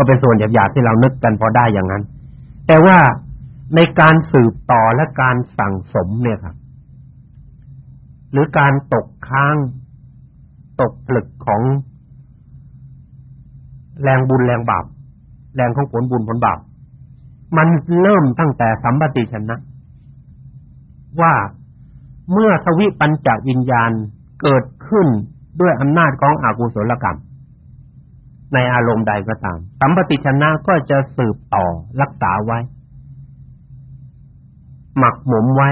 ก็เป็นส่วนหยาบๆที่เรานึกกันพอได้อย่างนั้น แต่ว่าในการสืบต่อและการสั่งสมเนี่ยครับ หรือการตกค้าง ตกผลึกของแรงบุญแรงบาปแรงของผลบุญผลบาปมันเริ่มตั้งแต่สัมปติชนะ ว่าเมื่อทวิปัญจวิญญาณเกิดขึ้นด้วยอำนาจของอกุศลกรรม ในอารมณ์ใดก็ตามสัมปติชนะก็จะสืบต่อรักษาไว้ หมักหมมไว้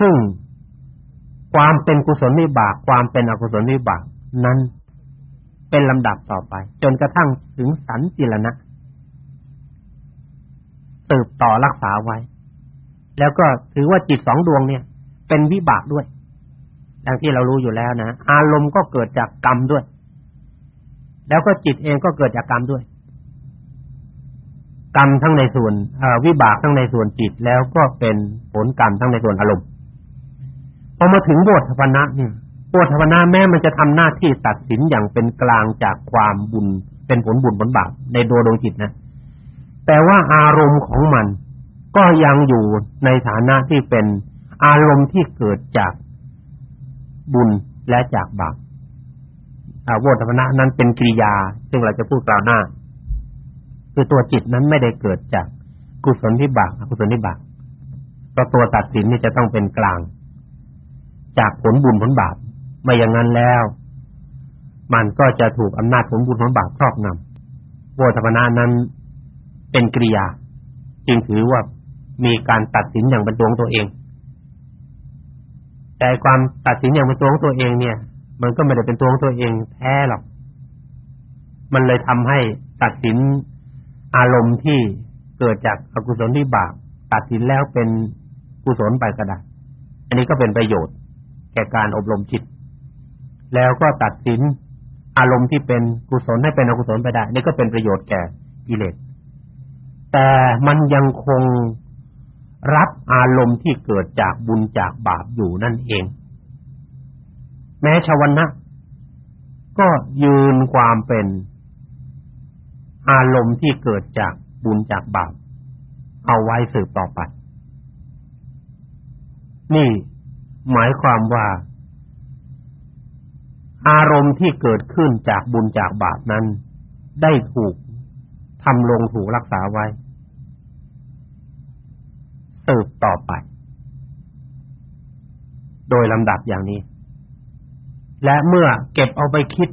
ซึ่งความเป็นกุศลนิบาก ความเป็นอกุศลนิบาก นั้นเป็นลำดับต่อไป จนกระทั่งถึงสันติรณะสืบต่อรักษาไว้ แล้วก็ถือว่าจิตสองดวงเนี่ย เป็นวิบากด้วยดังที่เรารู้อยู่แล้วนะ อารมณ์ก็เกิดจากกรรมด้วย แล้วก็จิตเองก็เกิดจากกรรมด้วย กรรมทั้งในส่วนวิบากทั้งในส่วนจิตแล้วก็เป็นผลกรรมทั้งในส่วนอารมณ์พอมาถึงบทพนะเนี่ยบทพนะแม้มันจะทำหน้าที่ตัดสินอย่างเป็นกลางจากความบุญ เป็นผลบุญผลบาปในดวงดวงจิตนะแต่ว่าอารมณ์ของมันก็ยังอยู่ในฐานะที่เป็นอารมณ์ที่เกิดจากบุญและจากบาป โวธรรมนะนั้นเป็นกิริยา ซึ่งเราจะพูดกล่าวหน้า คือตัวจิตนั้นไม่ได้เกิดจากกุศลที่บาปอกุศลที่บาปเพราะตัวตัดสินนี่จะต้องเป็นกลาง จากผลบุญผลบาปไม่อย่างนั้นแล้ว มันก็จะถูกอำนาจผลบุญผลบาปครอบงำโวธรรมนะนั้นเป็นกิริยา จึงถือว่ามีการตัดสินอย่างเป็นตัวของตัวเองแต่ความตัดสินอย่างเป็นตัวของตัวเองเนี่ย มันก็ไม่ได้เป็นตัวของตัวเองแท้หรอก มันเลยทำให้ตัดสินอารมณ์ที่เกิดจากอกุศลที่บาปตัดสินแล้วเป็นกุศลไปก็ได้อันนี้ก็เป็นประโยชน์ แก่การอบรมจิต แล้วก็ตัดสินอารมณ์ที่เป็นกุศลให้เป็นอกุศลไปได้ นี่ก็เป็นประโยชน์แก่กิเลส แต่มันยังคงรับอารมณ์ที่เกิดจากบุญจากบาปอยู่นั่นเอง แม้ชาวนะก็ยืนความเป็นอารมณ์ที่เกิดจากบุญจากบาปเอาไว้สืบต่อไป นี่หมายความว่า อารมณ์ที่เกิดขึ้นจากบุญจากบาปนั้น ได้ถูกทำลงถูกรักษาไว้สืบต่อไป โดยลำดับอย่างนี้ และเมื่อเก็บเอาไปคิด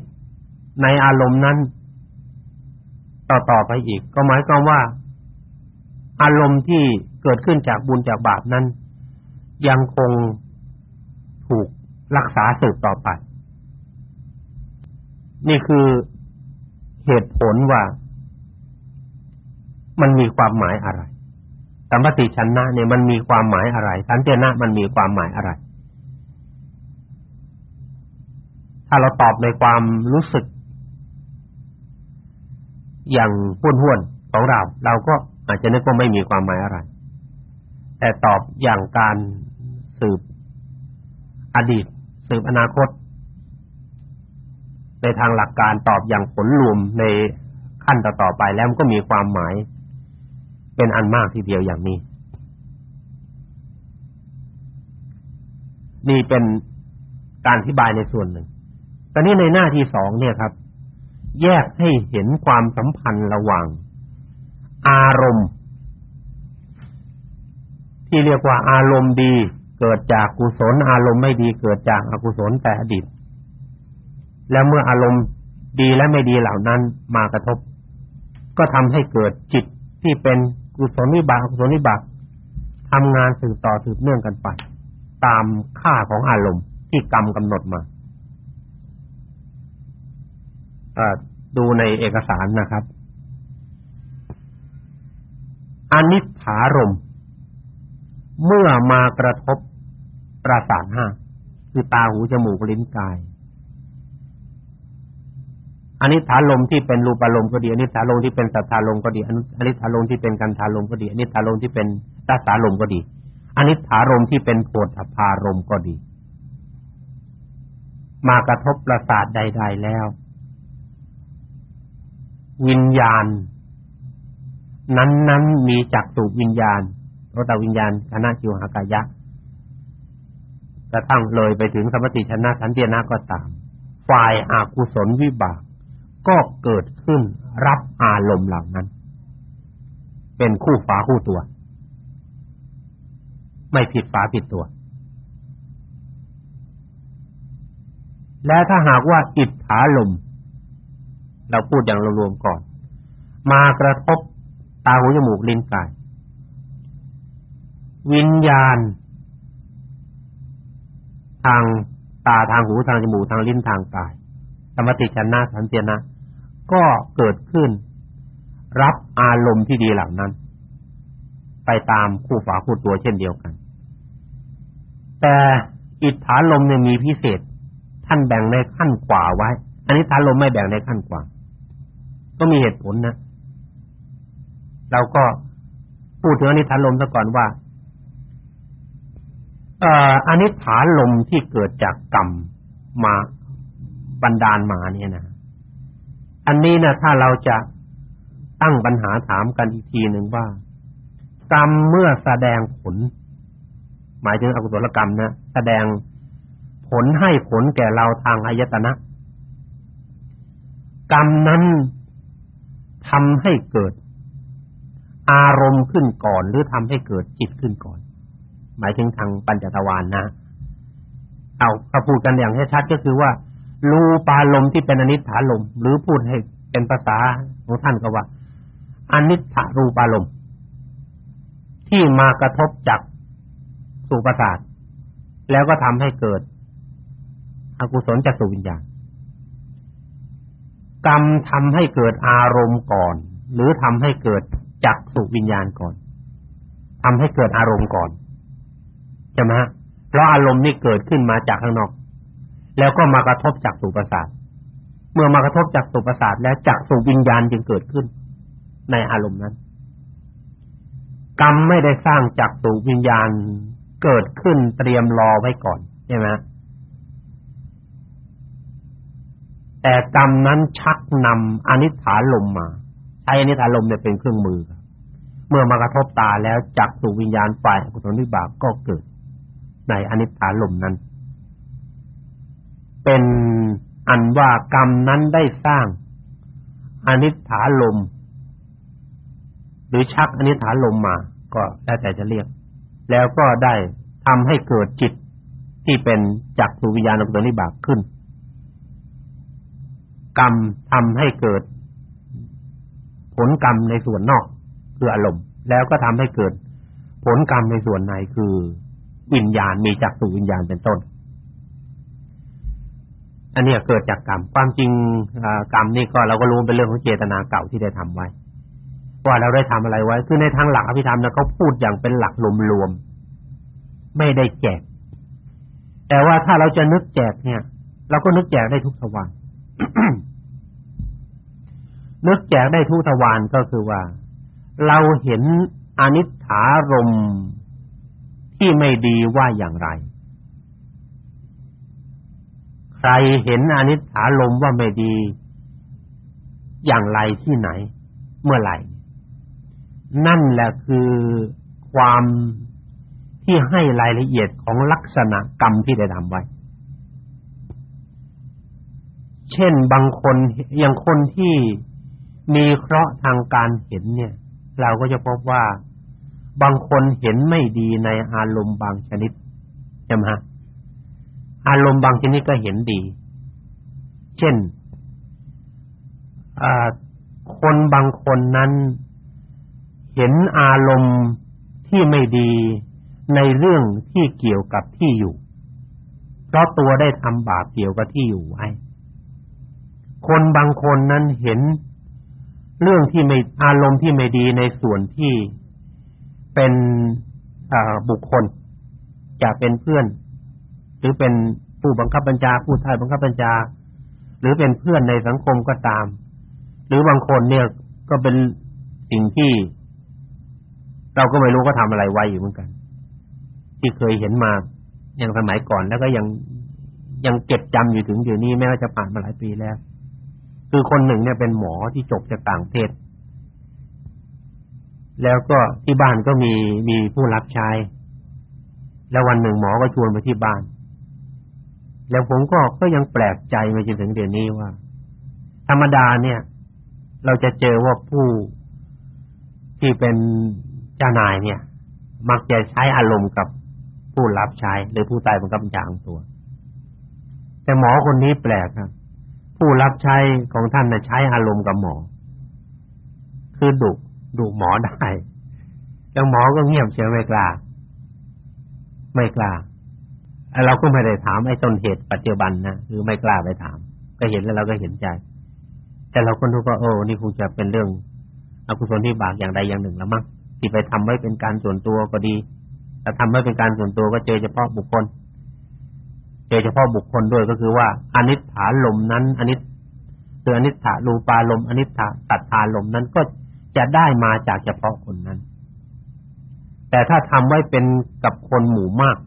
ในอารมณ์นั้น ต่อต่อไปอีก ก็หมายความว่า อารมณ์ที่เกิดขึ้นจากบุญจากบาปนั้น ยังคงถูกรักษาสืบต่อไป นี่คือเหตุผลว่า มันมีความหมายอะไรสัมปติชนะเนี่ยมันมีความหมายอะไร สันเจนะมันมีความหมายอะไร ถ้าเราตอบในความรู้สึก อย่างห้วนห้วนของเรา เราก็อาจจะนึกว่าไม่มีความหมายอะไร แต่ตอบอย่างการสืบอดีต สืบอนาคต ในทางหลักการตอบอย่างผลรวมในขั้นต่อๆไปแล้วมันก็มีความหมาย เป็นอันมากทีเดียวอย่างนี้ นี่เป็นการอธิบายในส่วนหนึ่ง ตอนนี้ในหน้าที่สองเนี่ยครับ แยกให้เห็นความสัมพันธ์ระหว่าง อารมณ์ ที่เรียกว่าอารมณ์ดี เกิดจากกุศล อารมณ์ไม่ดีเกิดจากอกุศลแต่อดีตแล้วเมื่ออารมณ์ดีและไม่ดีเหล่านั้นมากระทบ ก็ทำให้เกิดจิตที่เป็นกุศลวิบากกุศลวิบากทำงานสืบต่อสืบเนื่องกันไป ตามค่าของอารมณ์ที่กรรมกำหนดมา ดูในเอกสารนะครับอนิถารมเมื่อมากระทบประสาทห้าคือตาหูจมูกลิ้นกายอันนี้ฐานลมที่เป็นรูปารมณ์ก็ดีอันนี้ฐานลมที่เป็นสัทธาลมก็ดีอันนี้ฐานลมที่เป็นกันธาลมก็ดีอันนี้ฐานลมที่เป็นตัสาลมก็ดีอันนี้ฐานลมที่เป็นโพธพารมก็ดี มากระทบประสาทใด ๆ แล้ว วิญญาณ นั้นๆมีจักสุวิญญาณโรตวิญญาณคณะจิวหากายะกระทั่งเลยไปถึงสมติชนะสันเตียนะก็ตาม ฝ่ายอากุศลวิบาก ก็เกิดขึ้นรับอารมณ์เหล่านั้น เป็นคู่ฝาคู่ตัว ไม่ผิดฝาผิดตัว และถ้าหากว่าอิทธาลม เราพูดอย่างรวมๆก่อน มากระทบตาหูจมูกลิ้นกาย วิญญาณ ทางตาทางหูทางจมูกทางลิ้นทางกายสมติชนะสันเตนะ ก็เกิดขึ้น รับอารมณ์ที่ดีเหล่านั้น ไปตามคู่ฝาคู่ตัวเช่นเดียวกัน แต่อิทธาลมเนี่ยมีพิเศษ ท่านแบ่งในขั้นกว่าไว้ อันนี้ฐานลมไม่แบ่งในขั้นกว่า ก็มีเหตุผลนะ เราก็พูดถึงอนิฐานลมซะก่อนว่าเอ่ออนิฐานลมที่เกิดจากกรรมมาบันดาลมาเนี่ยนะอันนี้นะถ้าเราจะตั้งปัญหาถามกันอีกทีหนึ่งว่า กรรมเมื่อแสดงผล หมายถึงอกุศลกรรมนะแสดงผลให้ผลแก่เราทางอายตนะ กรรมนั้น ทำให้เกิด อารมณ์ขึ้นก่อน หรือทำให้เกิดจิตขึ้นก่อน หมายถึงทางปัญจทวารนนะ เอาถ้าพูดกันอย่างชัดก็คือว่ารูปาลมณ์ที่เป็นอนิจฐาลมหรือพูดให้เป็นภาษาของท่านก็ว่าอนิจฐารูปาลมณ์ที่มากระทบจากสุประสาทแล้วก็ทำให้เกิดอกุศลจากสุวิญญาณ กรรมทำให้เกิดอารมณ์ก่อน หรือทำให้เกิดจักสุวิญญาณก่อนทำให้เกิดอารมณ์ก่อนใช่ไหมเพราะอารมณ์นี่เกิดขึ้นมาจากข้างนอก แล้วก็มากระทบจักสุประสาทเมื่อมากระทบจักสุประสาทแล้วจักสุวิญญาณจึงเกิดขึ้น ในอารมณ์นั้น กรรมไม่ได้สร้างจักสุวิญญาณเกิดขึ้นเตรียมรอไว้ก่อนใช่ไหม แต่กรรมนั้นชักนำอนิฐานลมมาใช้อนิฐานลมเนี่ยเป็นเครื่องมือ เมื่อมากระทบตาแล้วจักสู่วิญญาณฝ่ายกุศลวิบากก็เกิด ในอนิฐานลมนั้น เป็นอันว่ากรรมนั้นได้สร้างอนิฐานลม หรือชักอนิฐานลมมา ก็แล้วแต่จะเรียก แล้วก็ได้ทำให้เกิดจิตที่เป็นจักสุวิญญาณกุศลวิบากขึ้น กรรมทำให้เกิด ผลกรรมในส่วนนอกคืออารมณ์ แล้วก็ทำให้เกิด ผลกรรมในส่วนในคือวิญญาณมีจักสุวิญญาณเป็นต้น อันนี้เกิดจากกรรม ความจริงกรรมนี่ก็เราก็รู้เป็นเรื่องของเจตนาเก่าที่ได้ทำไว้ว่าเราได้ทำอะไรไว้ คือในทางหลักอภิธรรมนะเขาพูดอย่างเป็นหลักรวมๆไม่ได้แจก แต่ว่าถ้าเราจะนึกแจกเนี่ย เราก็นึกแจกได้ทุกทวาร นึกแจกได้ทุกทวารก็คือว่า เราเห็นอนิจฐารมที่ไม่ดีว่าอย่างไร ใครเห็นอนิจฐารมว่าไม่ดี อย่างไรที่ไหน เมื่อไหร่ นั่นแหละคือความที่ให้รายละเอียดของลักษณะกรรมที่ได้ทำไว้ เช่นบางคนอย่างคนที่มีเคราะห์ทางการเห็นเนี่ย เราก็จะพบว่าบางคนเห็นไม่ดีในอารมณ์บางชนิดใช่ไหมอารมณ์บางชนิดก็เห็นดี เช่นคนบางคนนั้นเห็นอารมณ์ที่ไม่ดีในเรื่องที่เกี่ยวกับที่อยู่ เพราะตัวได้ทำบาปเกี่ยวกับที่อยู่ไว้ คนบางคนนั้นเห็น เรื่องที่ไม่อารมณ์ที่ไม่ดีในส่วนที่เป็นบุคคลจะเป็นเพื่อน หรือเป็นผู้บังคับบัญชาผู้ท้ายบังคับบัญชา หรือเป็นเพื่อนในสังคมก็ตาม หรือบางคนเนี่ยก็เป็นสิ่งที่ เราก็ไม่รู้ก็ทำอะไรไว้อยู่เหมือนกัน ที่เคยเห็นมาอย่างสมัยก่อนแล้วก็ยังยังเก็บจำอยู่ถึงเดี๋ยวนี้แม้ว่าจะผ่านมาหลายปีแล้ว คือคนหนึ่งเนี่ยเป็นหมอที่จบจากต่างประเทศ แล้วก็ที่บ้านก็มีมีผู้รับใช้แล้ววันหนึ่งหมอก็ชวนไปที่บ้าน แล้วผมก็ก็ยังแปลกใจมาจนถึงเดี๋ยวนี้ว่า ธรรมดาเนี่ย เราจะเจอว่าผู้ที่เป็นเจ้านายเนี่ย มักจะใช้อารมณ์กับผู้รับใช้หรือผู้ใต้บังคับบัญชาของตัว แต่หมอคนนี้แปลกครับ ผู้รับใช้ของท่านน่ะใช้อารมณ์กับหมอ คือดุดุหมอได้ แล้วหมอก็เงียบเฉยไม่กล้า ไม่กล้าเราก็ไม่ได้ถามไอ้ต้นเหตุปัจจุบันนะคือไม่กล้าไปถาม ก็เห็นแล้วเราก็เห็นใจ แต่เราก็รู้ว่าโอ้นี่คงจะเป็นเรื่องอกุศลที่บากอย่างใดอย่างหนึ่งแล้วมั้งที่ไปทำไว้เป็นการส่วนตัวก็ดีแต่ทำไว้เป็นการส่วนตัวก็เจอเฉพาะบุคคล เจอเฉพาะบุคคลด้วยก็คือว่าอนิจฐาลมนั้นอนิจคืออนิจฐารูปาลมอนิจฐาตัทธาลมนั้นก็จะได้มาจากเฉพาะคนนั้น แต่ถ้าทำไว้เป็นกับคนหมู่มาก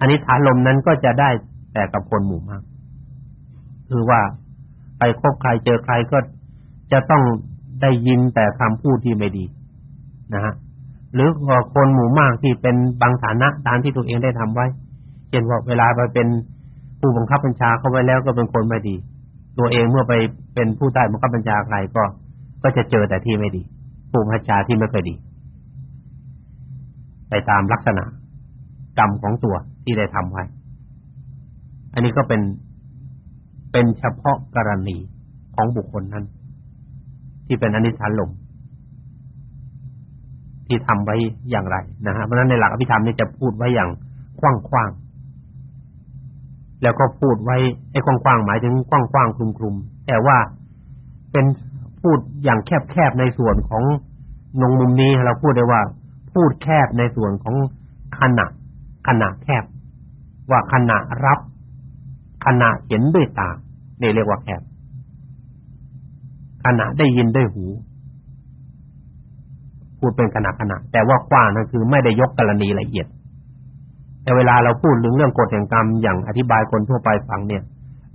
อนิจฐาลมนั้นก็จะได้แต่กับคนหมู่มาก คือว่าไปคบใครเจอใครก็จะต้องได้ยินแต่คำพูดที่ไม่ดีนะฮะหรือคนหมู่มากที่เป็นบางฐานะตามที่ตัวเองได้ทำไว้ เช่นว่าเวลาไปเป็นผู้บังคับบัญชาเขาไว้แล้วก็เป็นคนไม่ดี ตัวเองเมื่อไปเป็นผู้ใต้บังคับบัญชาใครก็ก็จะเจอแต่ที่ไม่ดี ผู้บัญชาที่ไม่เคยดี ไปตามลักษณะกรรมของตัวที่ได้ทำไว้ อันนี้ก็เป็นเป็นเฉพาะกรณีของบุคคลนั้น ที่เป็นอนิจจลมที่ทำไว้อย่างไรนะฮะเพราะฉะนั้นในหลักอภิธรรมนี่จะพูดไว้อย่างกว้างๆ แล้วก็พูดไว้ไอ้กว้างๆหมายถึงกว้างๆคลุมๆแต่ว่าเป็นพูดอย่างแคบๆในส่วนของนงมุมนี้เราพูดได้ว่า พูดแคบในส่วนของขณะขณะแคบ ว่าขณะรับ ขณะเห็นด้วยตานี่เรียกว่าแคบขณะได้ยินด้วยหู พูดเป็นขณะขณะแต่ว่ากว้างนั่นคือไม่ได้ยกกรณีละเอียด แต่เวลาเราพูดถึงเรื่องกฎแห่งกรรมอย่างอธิบายคนทั่วไปฟังเนี่ย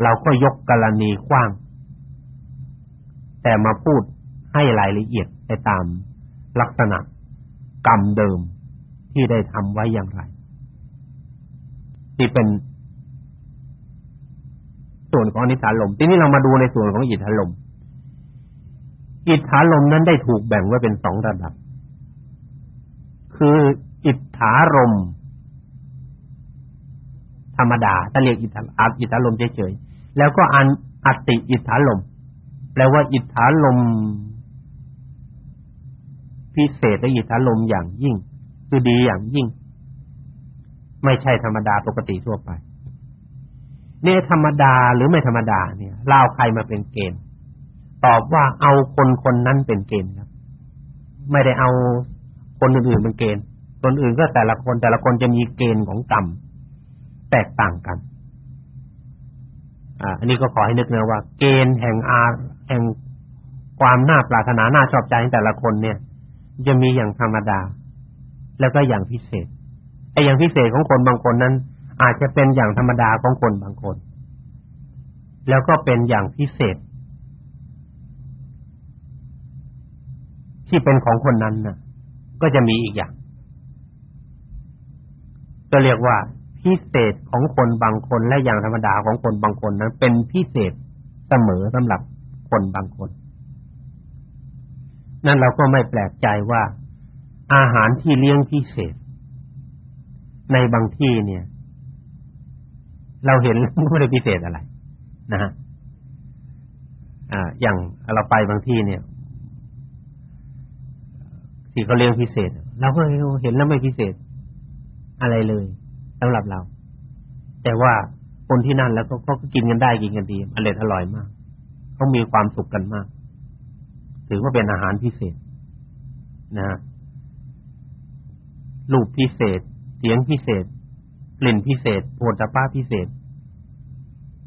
เราก็ยกกรณีกว้าง แต่มาพูดให้รายละเอียดไปตามลักษณะกรรมเดิมที่ได้ทำไว้อย่างไรที่เป็นส่วนของอนิสาลมทีนี้เรามาดูในส่วนของอิทธาลมอิทธาลมนั้นได้ถูกแบ่งไว้เป็นสองระดับ คืออิทธารม ธรรมดาถ้าเรียกอิทธาอิทธาลมเฉยๆแล้วก็อันอติอิทธาลมแปลว่าอิทธาลมพิเศษและอิทธาลมอย่างยิ่ง คือดีอย่างยิ่ง ไม่ใช่ธรรมดาปกติทั่วไปเนี่ยธรรมดาหรือไม่ธรรมดาเนี่ยเล่าใครมาเป็นเกณฑ์ตอบว่าเอาคนคนนั้นเป็นเกณฑ์ครับ ไม่ได้เอาคนอื่นๆเป็นเกณฑ์คนอื่นก็แต่ละคนแต่ละคนจะมีเกณฑ์ของกรรม แตกต่างกันอันนี้ก็ขอให้นึกนะว่า เกณฑ์แห่งอาแห่งความน่าปรารถนาน่าชอบใจของแต่ละคนเนี่ย จะมีอย่างธรรมดา แล้วก็อย่างพิเศษไอ้อย่างพิเศษของคนบางคนนั้น อาจจะเป็นอย่างธรรมดาของคนบางคน แล้วก็เป็นอย่างพิเศษ ที่เป็นของคนนั้นนะก็จะมีอีกอย่างก็เรียกว่า พิเศษของคนบางคนและอย่างธรรมดาของคนบางคนนั้น เป็นพิเศษเสมอสำหรับคนบางคน นั่นเราก็ไม่แปลกใจว่า อาหารที่เลี้ยงพิเศษ ในบางที่เนี่ย เราเห็นไม่ได้พิเศษอะไร นะฮะอ่า อย่างเราไปบางที่เนี่ยที่เขาเลี้ยงพิเศษเราก็เห็นแล้วไม่พิเศษอะไรเลย สำหรับเรา แต่ว่าคนที่นั่นแล้วก็เขาก็กินกันได้กินกันดีอร่อยอร่อยมากเขามีความสุขกันมาก ถือว่าเป็นอาหารพิเศษ นะรูปพิเศษ เสียงพิเศษกลิ่นพิเศษโผฏฐัพพะพิเศษ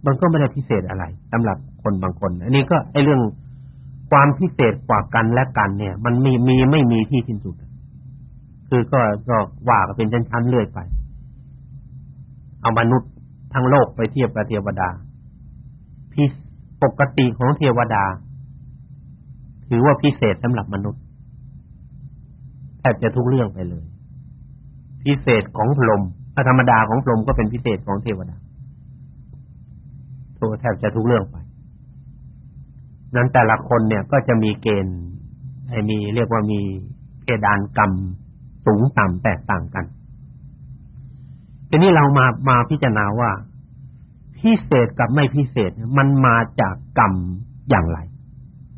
มันก็ไม่ได้พิเศษอะไรสำหรับคนบางคน อันนี้ก็ไอ้เรื่องความพิเศษกว่ากันและกันเนี่ย มันมีมีไม่มีที่สิ้นสุด คือก็ก็ว่ากันเป็นชั้นๆเรื่อยไป เอามนุษย์ทั้งโลกไปเทียบกับเทวดา พิปกติของเทวดา ถือว่าพิเศษสำหรับมนุษย์แทบจะทุกเรื่องไปเลย พิเศษของพรหมธรรมดาของพรหมก็เป็นพิเศษของเทวดาตัวแทบจะทุกเรื่องไป นั้นแต่ละคนเนี่ยก็จะมีเกณฑ์ให้มีเรียกว่ามีเพดานกรรมสูงต่ำแตกต่างกัน ทีนี้เรามามาพิจารณาว่า พิเศษกับไม่พิเศษมันมาจากกรรมอย่างไร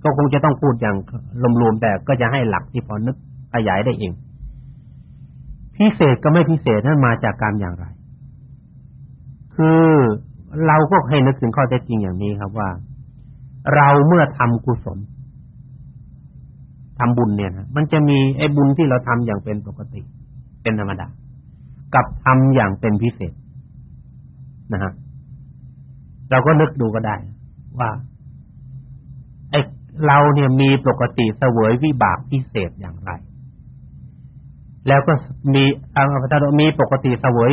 ก็คงจะต้องพูดอย่างรวมๆแต่ก็จะให้หลักที่พอนึกขยายได้เอง พิเศษกับไม่พิเศษนั้นมาจากกรรมอย่างไร คือเราก็ให้นึกถึงข้อเท็จจริงอย่างนี้ครับว่า เราเมื่อทำกุศลทำบุญเนี่ยนะมันจะมีไอ้บุญที่เราทำอย่างเป็นปกติ เป็นธรรมดา กับทำอย่างเป็นพิเศษนะฮะเราก็นึกดูก็ได้ ว่าไอ้เราเนี่ยมีปกติเสวยวิบากพิเศษอย่างไร แล้วก็มีอาถ้ามีปกติเสวย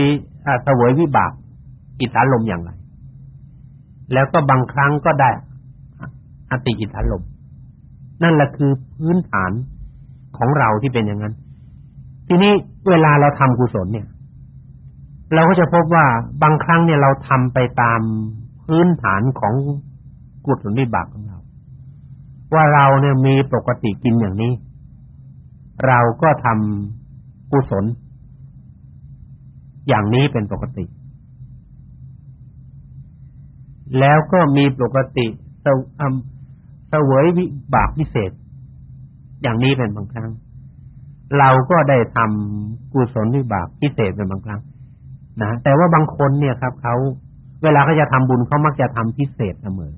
เสวยวิบากอิทธาลมอย่างไร แล้วก็บางครั้งก็ได้อติอิทธาลมนั่นแหละคือพื้นฐานของเราที่เป็นอย่างนั้น ทีนี้เวลาเราทำกุศลเนี่ย เราก็จะพบว่าบางครั้งเนี่ยเราทำไปตามพื้นฐานของกุศลวิบากของเรา ว่าเราเนี่ยมีปกติกินอย่างนี้ เราก็ทำกุศล อย่างนี้เป็นปกติ แล้วก็มีปกติเสวยวิบากพิเศษ อย่างนี้เป็นบางครั้ง เราก็ได้ทำกุศลวิบากพิเศษเป็นบางครั้ง นะแต่ว่าบางคนเนี่ยครับเขาเวลาเขาจะทำบุญเขามักจะทำพิเศษเสมอ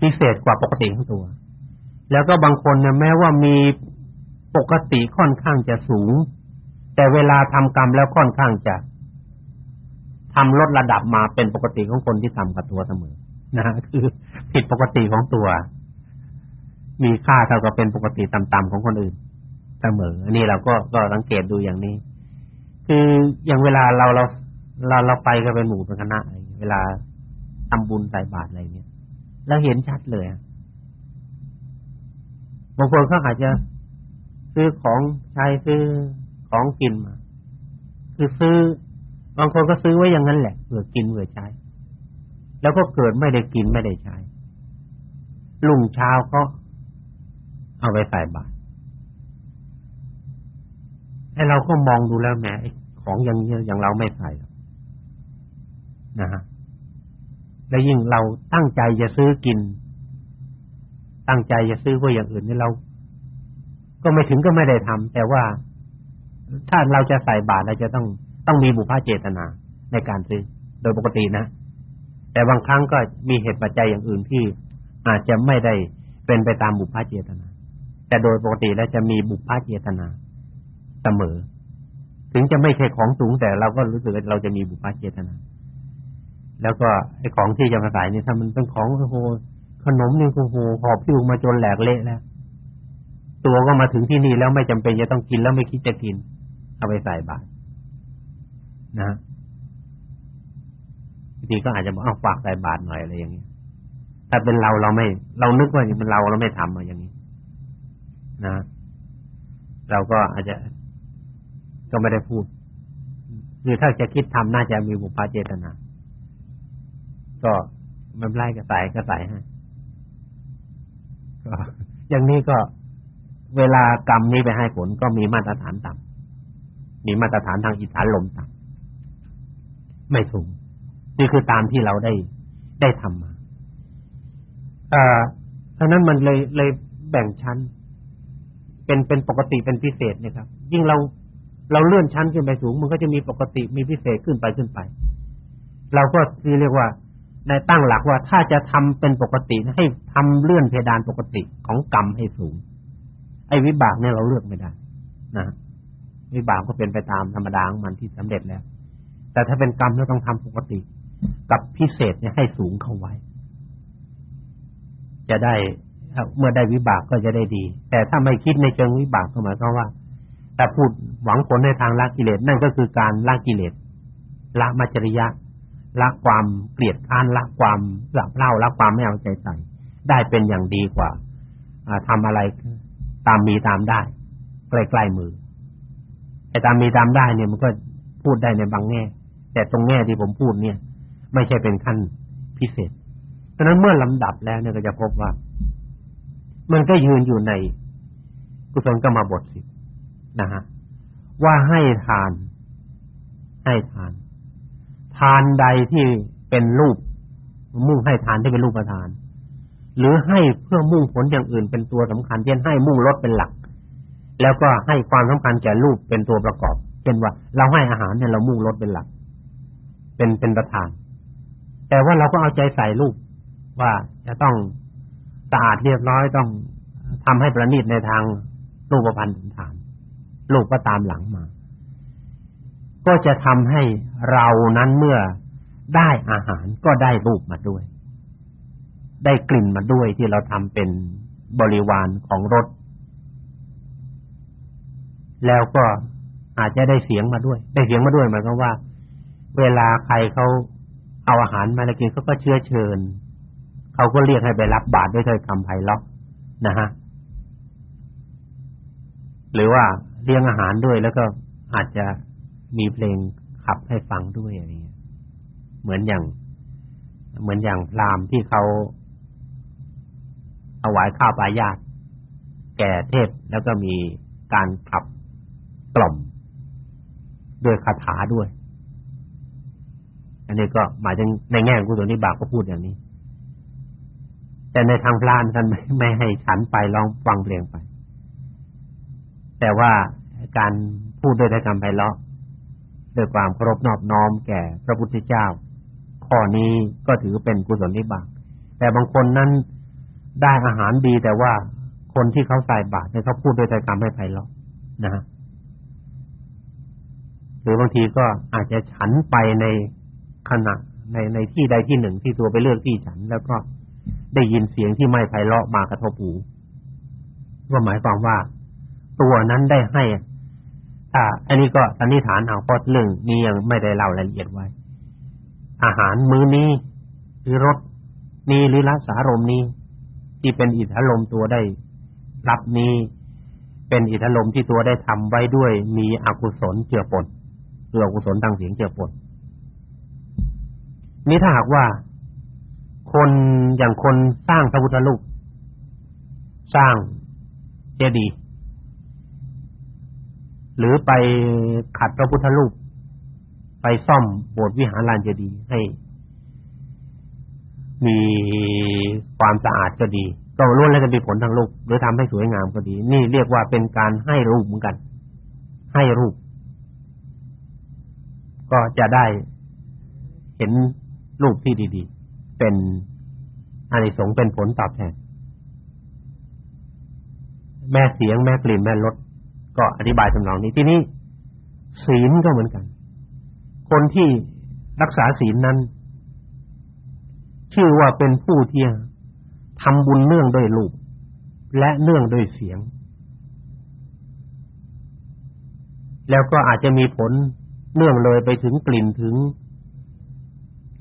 พิเศษกว่าปกติของตัว แล้วก็บางคนเนี่ยแม้ว่ามีปกติค่อนข้างจะสูง แต่เวลาทำกรรมแล้วค่อนข้างจะทำลดระดับมาเป็นปกติของคนที่ทำกับตัวเสมอนะคือผิดปกติของตัว มีค่าเท่ากับเป็นปกติต่ำๆของคนอื่นเสมอ อันนี้เราก็ก็สังเกตดูอย่างนี้ คืออย่างเวลาเราเราเราเราไปก็เป็นหมู่เป็นคณะเวลาทำบุญใส่บาตรอะไรเนี่ยแล้วเห็นชัดเลยบางคนเขาอาจจะซื้อของใช้ซื้อของกินมา คือซื้อบางคนก็ซื้อไว้อย่างนั้นแหละเพื่อกินเพื่อใช้ แล้วก็เกิดไม่ได้กินไม่ได้ใช้ลุงเช้าก็เอาไปใส่บาตร ไอ้เราก็มองดูแล้วแหมของอย่างนี้อย่างเราไม่ใส่นะฮะและยิ่งเราตั้งใจจะซื้อกิน ตั้งใจจะซื้อเพื่ออย่างอื่นนี่เรา ก็ไม่ถึงก็ไม่ได้ทำแต่ว่าถ้าเราจะใส่บาตรเราจะต้องต้องมีบุพเจตนาในการซื้อ โดยปกตินะแต่บางครั้งก็มีเหตุปัจจัยอย่างอื่นที่อาจจะไม่ได้เป็นไปตามบุพเจตนา แต่โดยปกติแล้วจะมีบุพเจตนา เสมอ ถึงจะไม่ใช่ของสูงแต่เราก็รู้สึกว่าเราจะมีบุพเจตนา แล้วก็ไอ้ของที่จะมาใส่นี่ถ้ามันเป็นของโอ้โหขนมนี่โอ้โหหอบพิ้วมาจนแหลกเละแล้วตัวก็มาถึงที่นี่แล้วไม่จำเป็นจะต้องกินแล้วไม่คิดจะกิน เอาไปใส่บาตรนะบางทีก็อาจจะบอกเอาฝากใส่บาตรหน่อยอะไรอย่างนี้ถ้าเป็นเราเราไม่ เรานึกว่าเป็นเราเราไม่ทำมาอย่างนี้นะเราก็อาจจะ ก็ไม่ได้พูดหรือถ้าจะคิดทำน่าจะมีบุพเจตนา ก็มันไล่กระสายกระสายฮะก็อย่างนี้ก็เวลากรรมนี้ไปให้ผลก็มีมาตรฐานต่ำมีมาตรฐานทางอิทธาลมต่ำไม่สูงนี่คือตามที่เราได้ได้ทำมาอ่าเพราะนั้นมันเลยเลยแบ่งชั้น เป็นเป็นปกติเป็นพิเศษนะครับ ยิ่งเรา เราเลื่อนชั้นขึ้นไปสูง มันก็จะมีปกติมีพิเศษขึ้นไปขึ้นไป เราก็ที่เรียกว่าได้ตั้งหลักว่าถ้าจะทำเป็นปกติให้ทำเลื่อนเพดานปกติของกรรมให้สูง ไอ้วิบากเนี่ยเราเลือกไม่ได้นะวิบากก็เป็นไปตามธรรมดาของมันที่สำเร็จแล้ว แต่ถ้าเป็นกรรมเราต้องทำปกติ กับพิเศษเนี่ยให้สูงเข้าไว้ จะได้เมื่อได้วิบากก็จะได้ดี แต่ถ้าไม่คิดในเชิงวิบากก็หมายความว่า แต่พูดหวังผลในทางละกิเลสนั่นก็คือการละกิเลสละมัจจริยะละความเกลียดค้านละความละเล่าละความไม่เอาใจใส่ได้เป็นอย่างดีกว่าทำอะไรตามมีตามได้ใกล้ๆมือไอ้ตามมีตามได้เนี่ยมันก็พูดได้ในบางแง่ แต่ตรงแง่ที่ผมพูดเนี่ย ไม่ใช่เป็นขั้นพิเศษฉะนั้นเมื่อลำดับแล้วเนี่ยก็จะพบว่า มันก็ยืนอยู่ในกุศลกรรมบทสิ นะฮะว่าให้ทาน ให้ทาน ทานใดที่เป็นรูป มุ่งให้ทานที่เป็นรูปประทาน หรือให้เพื่อมุ่งผลอย่างอื่นเป็นตัวสำคัญเช่นให้มุ่งลดเป็นหลัก แล้วก็ให้ความสำคัญแก่รูปเป็นตัวประกอบเช่นว่า เราให้อาหารเนี่ยเรามุ่งลดเป็นหลัก เป็นเป็นประธาน แต่ว่าเราก็เอาใจใส่รูปว่าจะต้องสะอาดเรียบร้อยต้องทำให้ประณีตในทางรูปพันธ์ฐาน ลูกก็ตามหลังมา ก็จะทำให้เรานั้นเมื่อได้อาหารก็ได้รูปมาด้วย ได้กลิ่นมาด้วยที่เราทำเป็นบริวารของรถแล้วก็อาจจะได้เสียงมาด้วย ได้เสียงมาด้วยหมายความว่า เวลาใครเขาเอาอาหารมาแล้วกินเขาก็เชื้อเชิญเขาก็เรียกให้ไปรับบาตรด้วยถ้อยคำไพเราะนะฮะหรือว่า เลี้ยงอาหารด้วยแล้วก็อาจจะมีเพลงขับให้ฟังด้วยอะไรเงี้ยเหมือนอย่าง เหมือนอย่างพราหมณ์ที่เขาถวายข้าวปลายาตแก่เทพแล้วก็มีการขับกล่อมด้วยคาถาด้วย อันนี้ก็หมายถึงในแง่กุศลนิบากก็พูดอย่างนี้ แต่ในทางพลานท่านไม่ให้ฉันไปลองฟังเพลงไป แต่ว่า การพูดด้วยถ้อยคำไพเราะด้วยความเคารพนอบน้อมแก่พระพุทธเจ้า ข้อนี้ก็ถือเป็นกุศลนิบาตแต่บางคนนั้นได้อาหารดีแต่ว่าคนที่เขาใส่บาตรเนี่ยเขาพูดด้วยถ้อยคำไม่ไพเราะนะฮะหรือบางทีก็อาจจะฉันไปในขณะในในที่ใดที่หนึ่งที่ตัวไปเลือกที่ฉัน แล้วก็ได้ยินเสียงที่ไม่ไพเราะมากระทบหูก็หมายความว่าตัวนั้นได้ให้ อ่า อันนี้ก็สันนิษฐานเอาเพราะเรื่องนี้ยังไม่ได้เล่ารายละเอียดไว้ อาหารมื้อนี้หรือรสนี้หรือรสารมนี้ ที่เป็นอิทธิลมตัวได้รับนี้ เป็นอิทธิลมที่ตัวได้ทำไว้ด้วย มีอกุศลเจือปนเกือกุศลทางเสียงเจือปนนี้ถ้าหากว่าคนอย่างคนสร้างพระพุทธรูปสร้างเจดีย์ หรือไปขัดพระพุทธรูป ไปซ่อมโบสถ์วิหารลานเจดีย์ให้ มีความสะอาดก็ดี ก็ล้วนแล้วจะมีผลทางรูปหรือทำให้สวยงามก็ดี นี่เรียกว่าเป็นการให้รูปเหมือนกัน ให้รูป ก็จะได้เห็นรูปที่ดีๆ เป็นอานิสงส์เป็นผลตอบแทน แม่เสียงแม่กลิ่นแม่รส ก็อธิบายทำนองนี้ที่นี้ศีลก็เหมือนกัน คนที่รักษาศีลนั้น ชื่อว่าเป็นผู้ที่ทำบุญเนื่องด้วยรูปและเนื่องด้วยเสียง แล้วก็อาจจะมีผลเนื่องเลยไปถึงกลิ่นถึง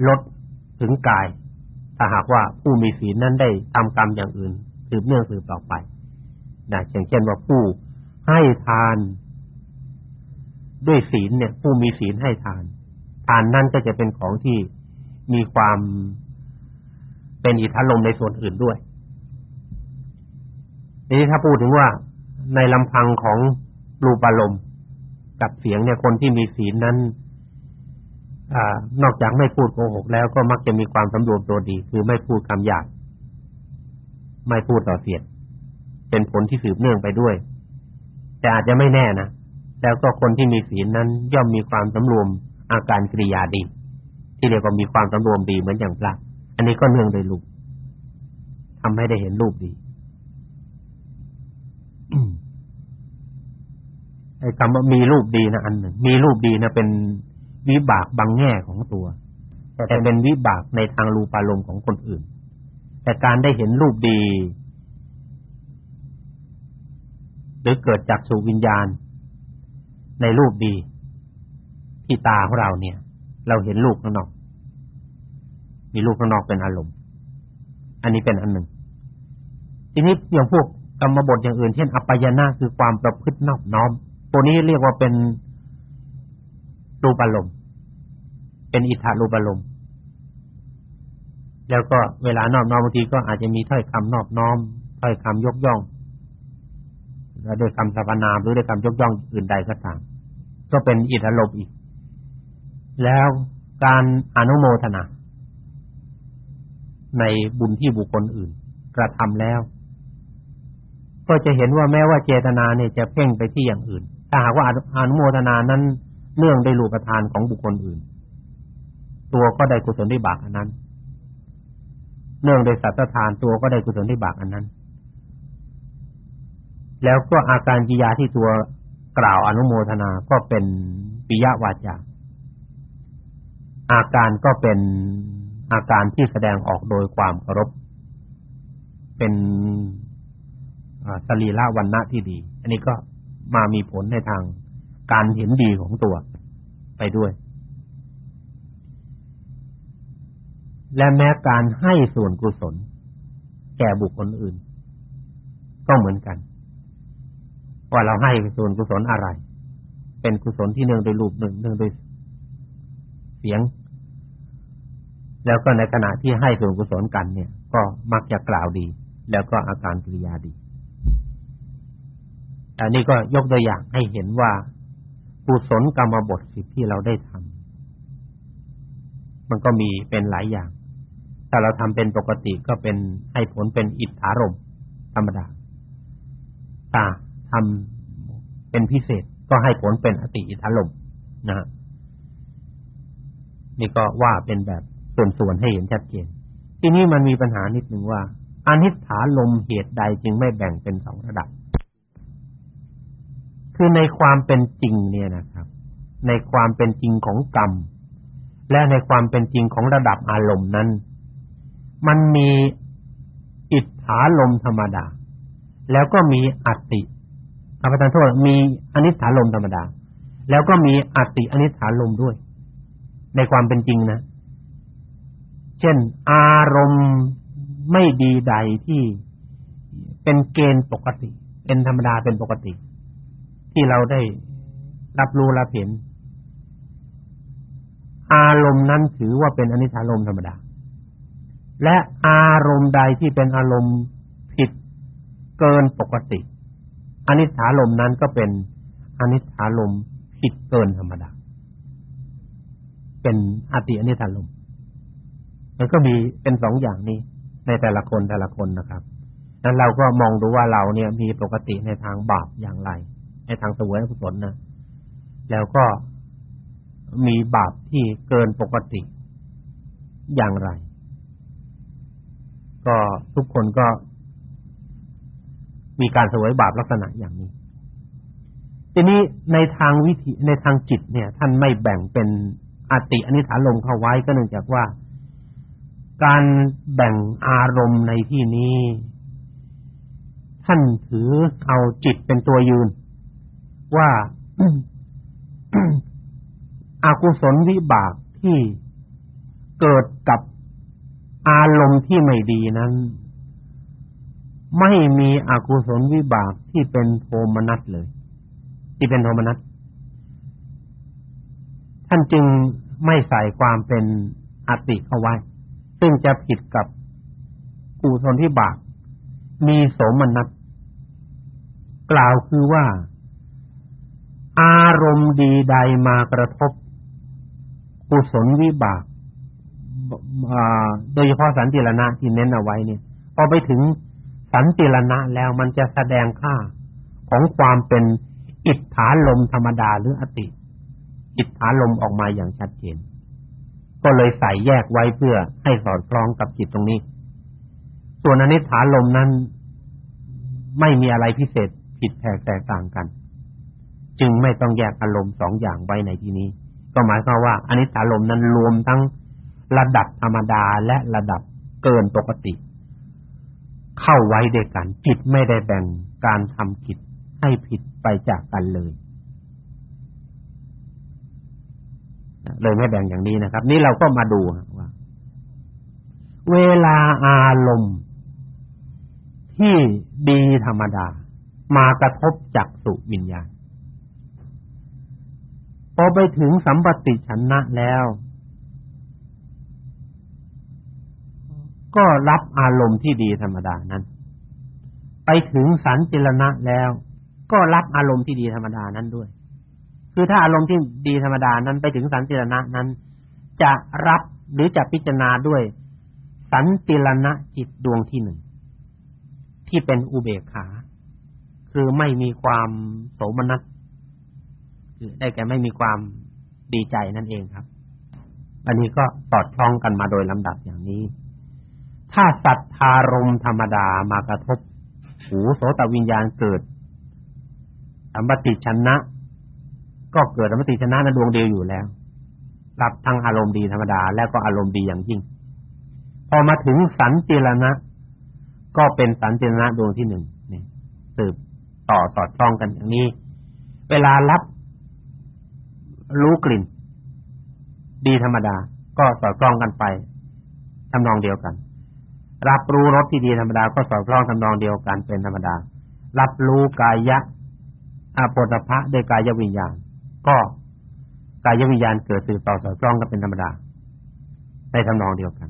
รสถึงกาย ถ้าหากว่าผู้มีศีลนั้นได้ทำกรรมอย่างอื่นสืบเนื่องสืบต่อไปนะอย่างเช่นว่าผู้ ให้ทาน ด้วยศีลเนี่ย ผู้มีศีลให้ทาน ทานนั่นก็จะเป็นของที่มีความเป็นอิทธิลมในส่วนอื่นด้วยนี้ถ้าพูดถึงว่าในลำพังของรูปอารมณ์กับเสียงเนี่ยคนที่มีศีลนั้นอนอกจากไม่พูดโกหกแล้วก็มักจะมีความสำรวมตัวดี คือไม่พูดคำหยาบไม่พูดต่อเสียด เป็นผลที่สืบเนื่องไปด้วย แต่อาจจะไม่แน่นะแล้วก็คนที่มีศีลนั้นย่อมมีความสำรวมอาการกิริยาดี ที่เรียกว่ามีความสำรวมดีเหมือนอย่างพระอันนี้ก็เนื่องโดยรูปทำให้ได้เห็นรูปดีไอ้คำว่ามีรูปดีนะอันหนึ่ง มีรูปดีนะเป็นวิบากบางแง่ของตัว แต่เป็นวิบากในทางรูปารมณ์ของคนอื่น แต่การได้เห็นรูปดี รือเกิดจากสู่วิญญาณ ในรูปดี ที่ตาของเราเนี่ย เราเห็นรูปข้างนอก มีรูปข้างนอกเป็นอารมณ์ อันนี้เป็นอันหนึ่ง ทีนี้อย่างพวกกรรมบทอย่างอื่นเช่นอัปปายนาคือความประพฤตินอบน้อม ตัวนี้เรียกว่าเป็นรูปอารมณ์ เป็นอิทธารูปอารมณ์ แล้วก็เวลานอบน้อมบางทีก็อาจจะมีถ้อยคำนอบน้อม ถ้อยคำยกย่อง แล้วด้วยคำสรรพนามหรือด้วยคำยกย่องอื่นใดก็ตามก็เป็นอิทธารมณ์อีก แล้วการอนุโมทนา ในบุญที่บุคคลอื่น กระทำแล้ว ก็จะเห็นว่าแม้ว่าเจตนาเนี่ยจะเพ่งไปที่อย่างอื่น ถ้าหากว่าอนุโมทนานั้นเนื่องในรูปทานของบุคคลอื่น ตัวก็ได้กุศลได้บากอันนั้น เนื่องโดยสัตตทานตัวก็ได้กุศลได้บากอันนั้น แล้วก็อาการกิยาที่ตัวกล่าวอนุโมทนาก็เป็นปิยวาจาอาการก็เป็นอาการที่แสดงออกโดยความเคารพ เป็นสรีระวันณะที่ดี อันนี้ก็มามีผลในทางการเห็นดีของตัวไปด้วย และแม้การให้ส่วนกุศล แก่บุคคลอื่น ก็เหมือนกัน ว่าเราให้ส่วนกุศลอะไร เป็นกุศลที่เนื่องโดยรูปหนึ่งเนื่องโดยเสียง แล้วก็ในขณะที่ให้ส่วนกุศลกันเนี่ย ก็มักจะกล่าวดี แล้วก็อาการกิริยาดี อันนี้ก็ยกตัวอย่างให้เห็นว่ากุศลกรรมบทสิที่เราได้ทำมันก็มีเป็นหลายอย่าง ถ้าเราทำเป็นปกติก็เป็นให้ผลเป็นอิทธารมธรรมดาตา ทำเป็นพิเศษก็ให้ผลเป็นอติอิทธารมนะฮะนี่ก็ว่าเป็นแบบส่วนๆให้เห็นชัดเจน ที่นี้มันมีปัญหานิดหนึ่งว่าอนิถาลมเหตุใดจึงไม่แบ่งเป็นสองระดับ คือในความเป็นจริงเนี่ยนะครับ ในความเป็นจริงของกรรม และในความเป็นจริงของระดับอารมณ์นั้น มันมีอิทธาลมธรรมดา แล้วก็มีอติ อภิธานโทษมีอนิถาลมธรรมดา แล้วก็มีอติอนิถาลมด้วย ในความเป็นจริงนะ เช่น อารมณ์ไม่ดีใดที่เป็นเกณฑ์ปกติ เป็นธรรมดาเป็นปกติ ที่เราได้รับรู้รับเห็น อารมณ์นั้นถือว่าเป็นอนิจจารมธรรมดา และอารมณ์ใดที่เป็นอารมณ์ผิดเกินปกติ อนิจจารมนั้นก็เป็นอนิจจารมผิดเกินธรรมดา เป็นอติอนิจจารมมันก็มีเป็นสองอย่างนี้ ในแต่ละคนแต่ละคนนะครับนั้นเราก็มองดูว่าเราเนี่ยมีปกติในทางบาปอย่างไร ในทางสวยกุศลนะแล้วก็มีบาปที่เกินปกติอย่างไร ก็ทุกคนก็ มีการเสวยบาปลักษณะอย่างนี้ ทีนี้ในทางวิธีในทางจิตเนี่ย ท่านไม่แบ่งเป็นอติอนิฐานลงเข้าไว้ก็เนื่องจากว่า การแบ่งอารมณ์ในที่นี้ ท่านถือเอาจิตเป็นตัวยืน ว่าอากุศลวิบากที่เกิดกับอารมณ์ที่ไม่ดีนั้น ไม่มีอกุศลวิบากที่เป็นโทมนัสเลย ที่เป็นโทมนัสท่านจึงไม่ใส่ความเป็นอติเข้าไว้ ซึ่งจะผิดกับกุศลวิบาก มีโสมนัสกล่าวคือว่า อารมณ์ดีใดมากระทบกุศลวิบากโดยเฉพาะสันติรณะที่เน้นเอาไว้เนี่ยพอไปถึง สันติรณะแล้วมันจะแสดงค่าของความเป็นอิทธาลมธรรมดาหรืออติ อิทธาลมออกมาอย่างชัดเจน ก็เลยใส่แยกไว้เพื่อให้สอดคล้องกับจิตตรงนี้ ส่วนอนิถาลมนั้นไม่มีอะไรพิเศษผิดแแตกต่างกัน จึงไม่ต้องแยกอารมณ์สองอย่างไว้ในที่นี้ ก็หมายความว่าอนิจจารมนั้นรวมทั้งระดับธรรมดาและระดับเกินปกติ เข้าไว้ด้วยกัน จิตไม่ได้แบ่งการทำกิจให้ผิดไปจากกันเลยเลยไม่แบ่งอย่างนี้นะครับ นี่เราก็มาดูว่า เวลาอารมณ์ที่ดีธรรมดามากระทบจักสุวิญญาณพอไปถึงสัมปติชนะแล้ว ก็รับอารมณ์ที่ดีธรรมดานั้น ไปถึงสันติรณะแล้ว ก็รับอารมณ์ที่ดีธรรมดานั้นด้วย คือถ้าอารมณ์ที่ดีธรรมดานั้นไปถึงสันติรณะนั้น จะรับหรือจะพิจารณาด้วย สันติรณะจิตดวงที่หนึ่งที่เป็นอุเบกขา คือไม่มีความโสมนัสคือได้แก่ไม่มีความดีใจนั่นเองครับ อันนี้ก็สอดคล้องกันมาโดยลำดับอย่างนี้ ถ้าสัทธารมธรรมดามากระทบหูโสตวิญญาณเกิดสัมปติชนะ ก็เกิดสัมปติชนะในดวงเดียวอยู่แล้วรับทั้งอารมณ์ดีธรรมดา และก็อารมณ์ดีอย่างยิ่ง พอมาถึงสันติรณะ ก็เป็นสันตินะดวงที่หนึ่งนี่สืบต่อสอดคล้องกันอย่างนี้ เวลารับรู้กลิ่น ดีธรรมดา ก็สอดคล้องกันไปทำนองเดียวกัน รับรู้รสที่ดีธรรมดาก็สอดคล้องทำนองเดียวกันเป็นธรรมดา รับรู้กายะอาโปตภะด้วยกายวิญญาณ ก็กายวิญญาณเกิดสืบต่อสอดคล้องกันเป็นธรรมดา ในทำนองเดียวกัน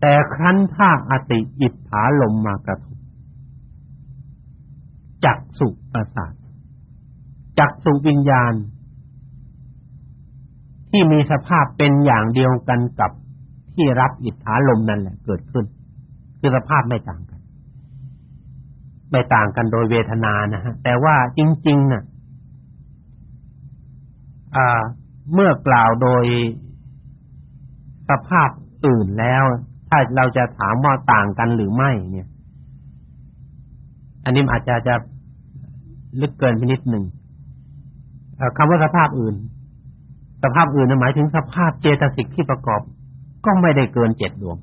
แต่ครั้นถ้าอติอิทธาลมมากระทบจักสุประสาทจักสุวิญญาณ ที่มีสภาพเป็นอย่างเดียวกันกับ ที่รับอิทธาลมนั่นแหละเกิดขึ้นคือสภาพไม่ต่างกัน ไม่ต่างกันโดยเวทนานะฮะ แต่ว่าจริงๆน่ะเมื่อกล่าวโดยสภาพอื่นแล้ว ถ้าเราจะถามว่าต่างกันหรือไม่ เนี่ย อันนี้อาจจะจะลึกเกินไปนิดหนึ่งคำว่าสภาพอื่น สภาพอื่นหมายถึงสภาพเจตสิกที่ประกอบ ก็ไม่ได้เกินเจ็ดดวง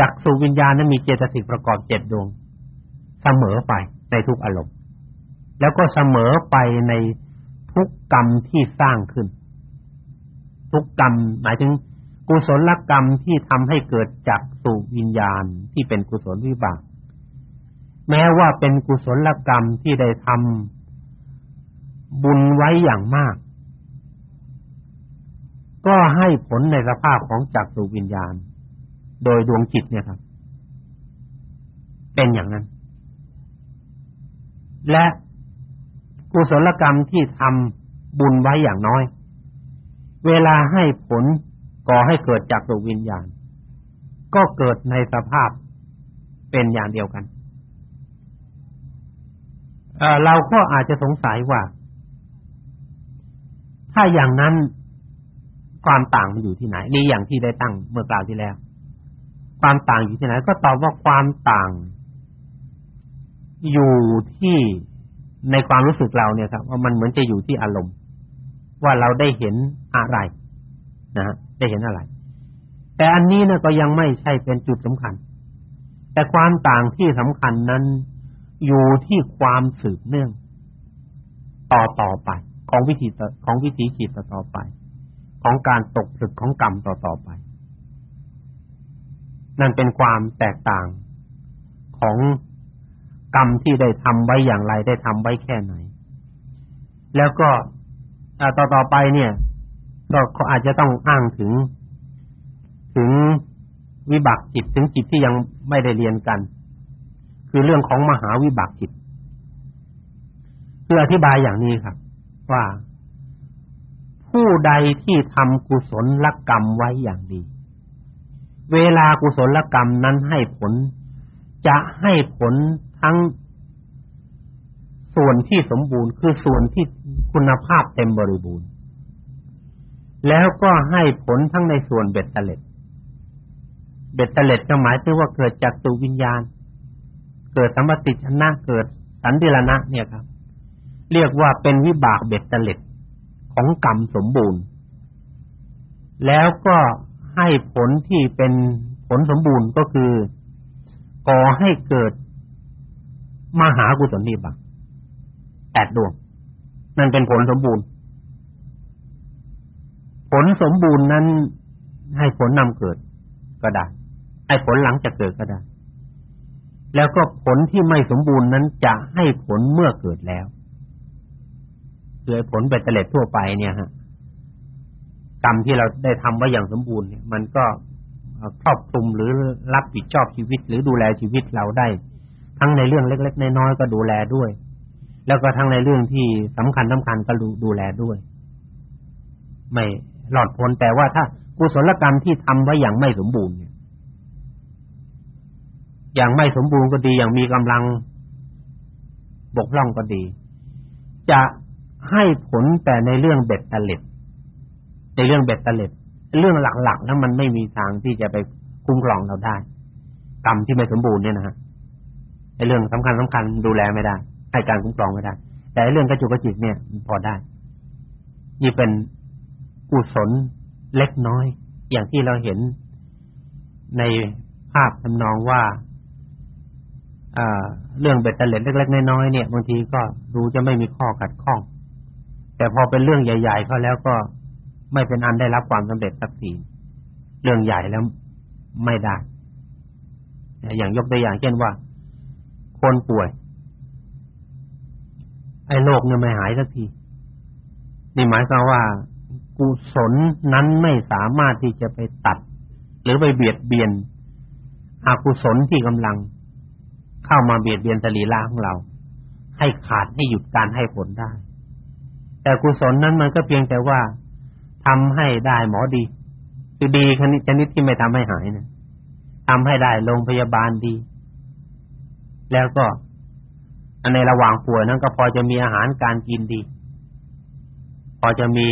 จากสุวิญญาณนั้นมีเจตสิกประกอบเจ็ดดวง เสมอไปในทุกอารมณ์ แล้วก็เสมอไปในทุกกรรมที่สร้างขึ้น ทุกกรรมหมายถึงกุศลกรรมที่ทำให้เกิดจากสุวิญญาณที่เป็นกุศลวิบาก แม้ว่าเป็นกุศลกรรมที่ได้ทำบุญไว้อย่างมาก ก็ให้ผลในสภาพของจักสุวิญญาณ โดยดวงจิตเนี่ยครับ เป็นอย่างนั้น และกุศลกรรมที่ทำบุญไว้อย่างน้อย เวลาให้ผลก่อให้เกิดจากดวงวิญญาณ ก็เกิดในสภาพเป็นอย่างเดียวกันเเราก็อาจจะสงสัยว่า ถ้าอย่างนั้น ความต่างมันอยู่ที่ไหนนี่อย่างที่ได้ตั้งเมื่อกล่าวที่แล้ว ความต่างอยู่ที่ไหน ก็ตอบว่าความต่าง อยู่ที่ในความรู้สึกเราเนี่ยครับ ว่ามันเหมือนจะอยู่ที่อารมณ์ ว่าเราได้เห็นอะไรนะได้เห็นอะไร แต่อันนี้นะก็ยังไม่ใช่เป็นจุดสำคัญ แต่ความต่างที่สำคัญนั้นอยู่ที่ความสืบเนื่อง ต่อต่อไป ของวิธีของวิธีขีดต่อต่อไป ของการตกผลึกของกรรมต่อต่อไป นั่นเป็นความแตกต่างของกรรมที่ได้ทำไว้อย่างไรได้ทำไว้แค่ไหน แล้วก็ต่อต่อไปเนี่ย ก็เขาอาจจะต้องอ้างถึง ถึงวิบากจิตถึงจิตที่ยังไม่ได้เรียนกัน คือเรื่องของมหาวิบากจิตเพื่ออธิบายอย่างนี้ครับ ว่า ผู้ใดที่ทำกุศลกรรมไว้อย่างดี เวลากุศลกรรมนั้นให้ผล จะให้ผลทั้งส่วนที่สมบูรณ์คือส่วนที่คุณภาพเต็มบริบูรณ์ แล้วก็ให้ผลทั้งในส่วนเบ็ดเตล็ด เบ็ดเตล็ดก็หมายถึงว่าเกิดจากตัววิญญาณ เกิดสัมปติชนะเกิดสันติรณะเนี่ยครับ เรียกว่าเป็นวิบากเบ็ดเตล็ด ของกรรมสมบูรณ์ แล้วก็ให้ผลที่เป็นผลสมบูรณ์ก็คือก่อให้เกิดมหากุศลนิบากแปดดวง นั่นเป็นผลสมบูรณ์ ผลสมบูรณ์นั้นให้ผลนำเกิดก็ได้ ให้ผลหลังจะเกิดก็ได้ แล้วก็ผลที่ไม่สมบูรณ์นั้นจะให้ผลเมื่อเกิดแล้ว คือผลเบ็ดเตล็ดทั่วไปเนี่ยฮะกรรมที่เราได้ทำไว้อย่างสมบูรณ์เนี่ยมันก็ครอบคลุมหรือรับผิดชอบชีวิต หรือดูแลชีวิตเราได้ ทั้งในเรื่องเล็ก ๆ น้อยๆก็ดูแลด้วย แล้วก็ทั้งในเรื่องที่สำคัญสำคัญก็ดูแลด้วย ไม่หลอดพ้นแต่ว่าถ้ากุศลกรรมที่ทำไว้อย่างไม่สมบูรณ์เนี่ยอย่างไม่สมบูรณ์ก็ดีอย่างมีกำลัง บกพร่องก็ดี จะ ให้ผลแต่ในเรื่องเบ็ดเล็ดในเรื่องเบ็ดเล็ดเรื่องหลักๆแล้วมันไม่มีทางที่จะไปคุ้มครองเราได้กรรมที่ไม่สมบูรณ์เนี่ยนะฮะในเรื่องสำคัญสำคัญดูแลไม่ได้ ให้การคุ้มครองไม่ได้ แต่เรื่องกระจุกกระจิกเนี่ยพอได้ นี่เป็นกุศลเล็กน้อย อย่างที่เราเห็นในภาพทำนองว่าเรื่องเบ็ดเตล็ดเล็กๆน้อยๆเนี่ยบางทีก็ดูจะไม่มีข้อขัดข้อง แต่พอเป็นเรื่องใหญ่ๆเขาแล้วก็ไม่เป็นอันได้รับความสำเร็จสักทีเรื่องใหญ่แล้วไม่ได้อย่างยกตัวอย่างเช่นว่า คนป่วย ไอ้โรคเนี่ยไม่หายสักทีนี่หมายความว่ากุศลนั้นไม่สามารถที่จะไปตัด หรือไปเบียดเบียนอกุศลที่กำลัง เข้ามาเบียดเบียนสรีระของเรา ให้ขาดให้หยุดการให้ผลได้ แต่กุศลนั้นมันก็เพียงแต่ว่าทำให้ได้หมอดีคือดีชนิดชนิดที่ไม่ทำให้หายนะทำให้ได้โรงพยาบาลดี แล้วก็อันในระหว่างป่วยนั้นก็พอจะมีอาหารการกินดี พอจะมี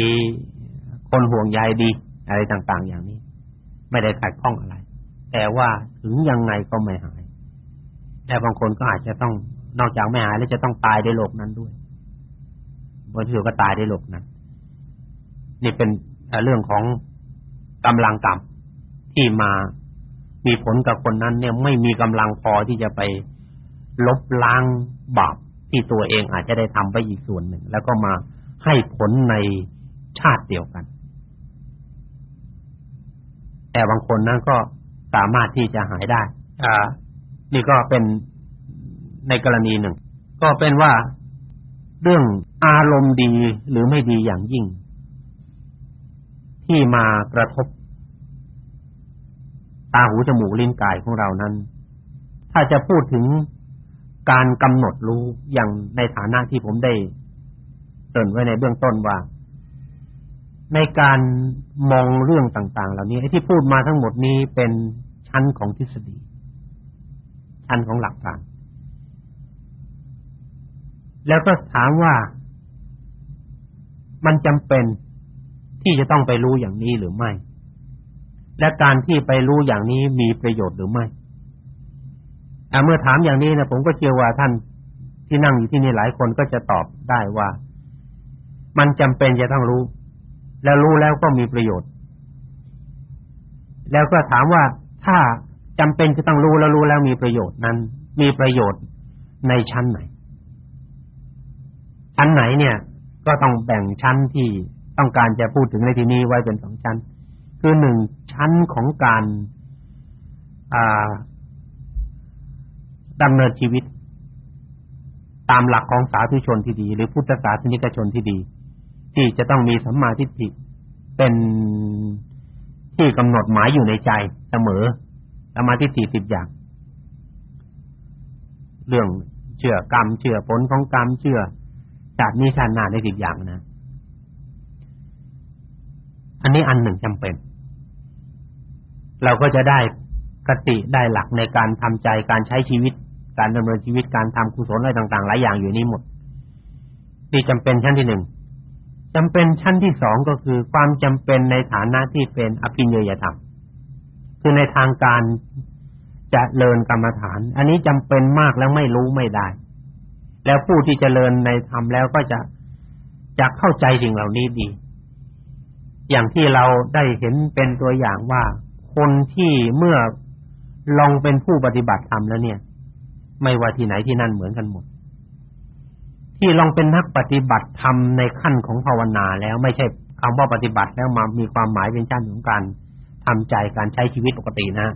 คนห่วงใยดี อะไรต่าง ๆ อย่างนี้ ไม่ได้ขัดข้องอะไร แต่ว่าถึงยังไงก็ไม่หาย แต่บางคนก็อาจจะต้องนอกจากไม่หายแล้วจะต้องตายในโลกนั้นด้วย บางทีก็ตายในโลกนั้น นี่เป็นเรื่องของกำลังกรรมที่มามีผลกับคนนั้น เนี่ยไม่มีกำลังพอที่จะไปลบล้างบาปที่ตัวเองอาจจะได้ทำไปอีกส่วนหนึ่ง แล้วก็มาให้ผลในชาติเดียวกัน แต่บางคนนั้นก็สามารถที่จะหายได้ อ่า นี่ก็เป็นในกรณีหนึ่ง ก็เป็นว่า เรื่องอารมณ์ดีหรือไม่ดีอย่างยิ่ง ที่มากระทบ ตาหูจมูกลิ้นกายของเรานั้น ถ้าจะพูดถึงการกำหนดรู้อย่างในฐานะที่ผมได้เตินไว้ในเบื้องต้นว่า ในการมองเรื่องต่างๆ เหล่านี้ที่พูดมาทั้งหมดนี้เป็นชั้นของทฤษฎี ชั้นของหลักการ แล้วก็ถามว่ามันจำเป็นที่จะต้องไปรู้อย่างนี้หรือไม่ และการที่ไปรู้อย่างนี้มีประโยชน์หรือไม่เมื่อถามอย่างนี้นะผมก็เชื่อว่าท่านที่นั่งอยู่ที่นี่หลายคนก็จะตอบได้ว่า มันจำเป็นจะต้องรู้ แล้วรู้แล้วก็มีประโยชน์ แล้วก็ถามว่าถ้าจำเป็นจะต้องรู้แล้วรู้แล้วมีประโยชน์นั้น มีประโยชน์ในชั้นไหน ชั้นไหนเนี่ย ก็ต้องแบ่งชั้นที่ต้องการจะพูดถึงในที่นี้ไว้เป็นสองชั้น คือหนึ่งชั้นของการดำเนินชีวิต ตามหลักของสาธุชนที่ดี หรือพุทธศาสนิกชนที่ดี ที่จะต้องมีสัมมาทิฏฐิเป็นที่กำหนดหมายอยู่ในใจเสมอสัมมาทิฏฐิสิบอย่าง เรื่องเชื่อกรรมเชื่อผลของกรรมเชื่อ จากนิชานาได้สิบอย่างนะ อันนี้อันหนึ่งจำเป็น เราก็จะได้กติได้หลักในการทำใจการใช้ชีวิต การดำเนินชีวิตการทำกุศลอะไรต่าง ๆ หลายอย่างอยู่นี้หมดนี่จำเป็นชั้นที่หนึ่งจำเป็นชั้นที่สองก็คือความจำเป็นในฐานะที่เป็นอภิญญยธรรมคือในทางการจะเลินกรรมฐาน อันนี้จำเป็นมากแล้วไม่รู้ไม่ได้ แล้วผู้ที่จเจริญในธรรมแล้วก็จะจะเข้าใจสิ่งเหล่านี้ดี อย่างที่เราได้เห็นเป็นตัวอย่างว่า คนที่เมื่อลองเป็นผู้ปฏิบัติธรรมแล้วเนี่ย ไม่ว่าที่ไหนที่นั่นเหมือนกันหมด ที่ลองเป็นนักปฏิบัติธรรมในขั้นของภาวนาแล้วไม่ใช่คำว่าปฏิบัติแล้วมามีความหมายเป็นชั้นของการททำใจการใช้ชีวิตปกตินะ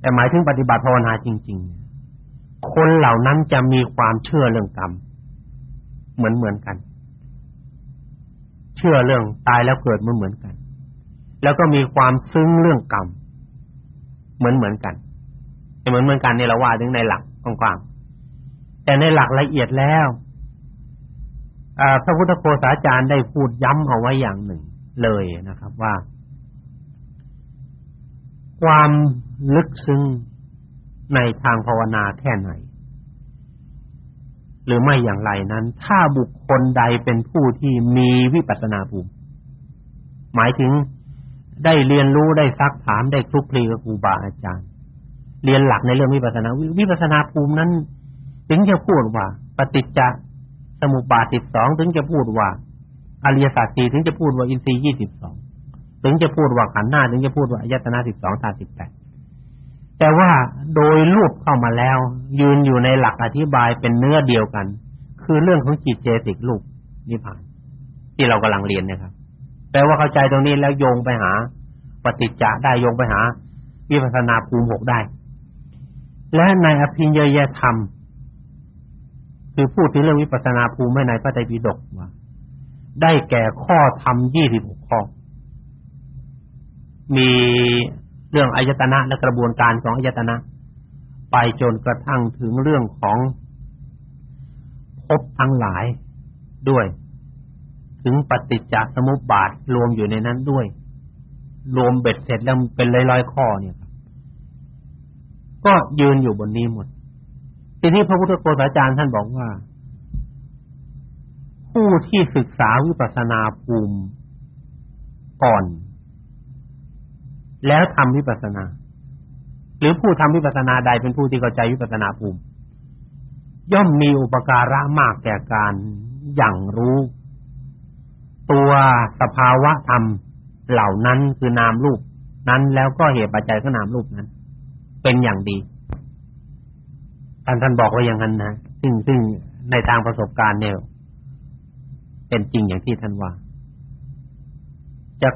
แต่หมายถึงปฏิบัติภาวนาจริง ๆ คนเหล่านั้นจะมีความเชื่อเรื่องกรรมเหมือนเหมือนกัน เชื่อเรื่องตายแล้วเกิดเหมือนเหมือนกัน แล้วก็มีความซึ้งเรื่องกรรมเหมือนเหมือนกันเหมือนเหมือนกันนี่เราว่าถึงในหลักกว้างๆแต่ในหลักละเอียดแล้วพระพุทธโฆษาจารย์ได้พูดย้ำเอาไว้อย่างหนึ่งเลยนะครับว่า ความลึกซึ้ง ในทางภาวนาแค่ไหน หรือไม่อย่างไรนั้น ถ้าบุคคลใดเป็นผู้ที่มีวิปัสสนาภูมิ หมายถึงได้เรียนรู้ได้ซักถามได้คลุกคลีกับครูบาอาจารย์ เรียนหลักในเรื่องวิปัสสนา วิปัสสนาภูมินั้น ถึงจะพูดว่า ปฏิจจสมุปบาท12ถึงจะพูดว่าอริยสัจสี่ถึงจะพูดว่าอินทรีย์22ถึงจะพูดว่าขันธ์ห้าถึงจะพูดว่าอายตนะ12ธาตุ18แแต่ว่าโดยรูปเข้ามาแล้ว ยืนอยู่ในหลักอธิบายเป็นเนื้อเดียวกัน คือเรื่องของจิตเจติกรูปนิพพาน ที่เรากำลังเรียนนะครับแปลว่าเข้าใจตรงนี้แล้วโยงไปหาปฏิจจะได้โยงไปหาวิปัสสนาภูมิหกได้ และในอภิญญยธรรม คือพูดถึงเรื่องวิปัสสนาภูมิในพระไตรปิฎกว่าได้แก่ข้อธรรม26ข้อ มี เรื่องอายตนะและกระบวนการของอายตนะ ไปจนกระทั่งถึงเรื่องของภพทั้งหลายด้วย ถึงปฏิจจสมุปบาทรวมอยู่ในนั้นด้วย รวมเบ็ดเสร็จแล้วเป็นร้อยๆข้อเนี่ยครับก็ยืนอยู่บนนี้หมด ทีนี้พระพุทธโฆษาจารย์ท่านบอกว่า ผู้ที่ศึกษาวิปัสสนาภูมิก่อน แล้วทำวิปัสสนา หรือผู้ทำวิปัสสนาใดเป็นผู้ที่เข้าใจวิปัสสนาภูมิ ย่อมมีอุปการะมากแก่การอย่างรู้ ตัวสภาวะธรรมเหล่านั้นคือนามรูป นั้นแล้วก็เหตุปัจจัยของนามรูปนั้น เป็นอย่างดีท่านท่านบอกว่าอย่างนั้นนะซึ่งซึ่งในทางประสบการณ์เนี่ยเป็นจริงอย่างที่ท่านว่าจะ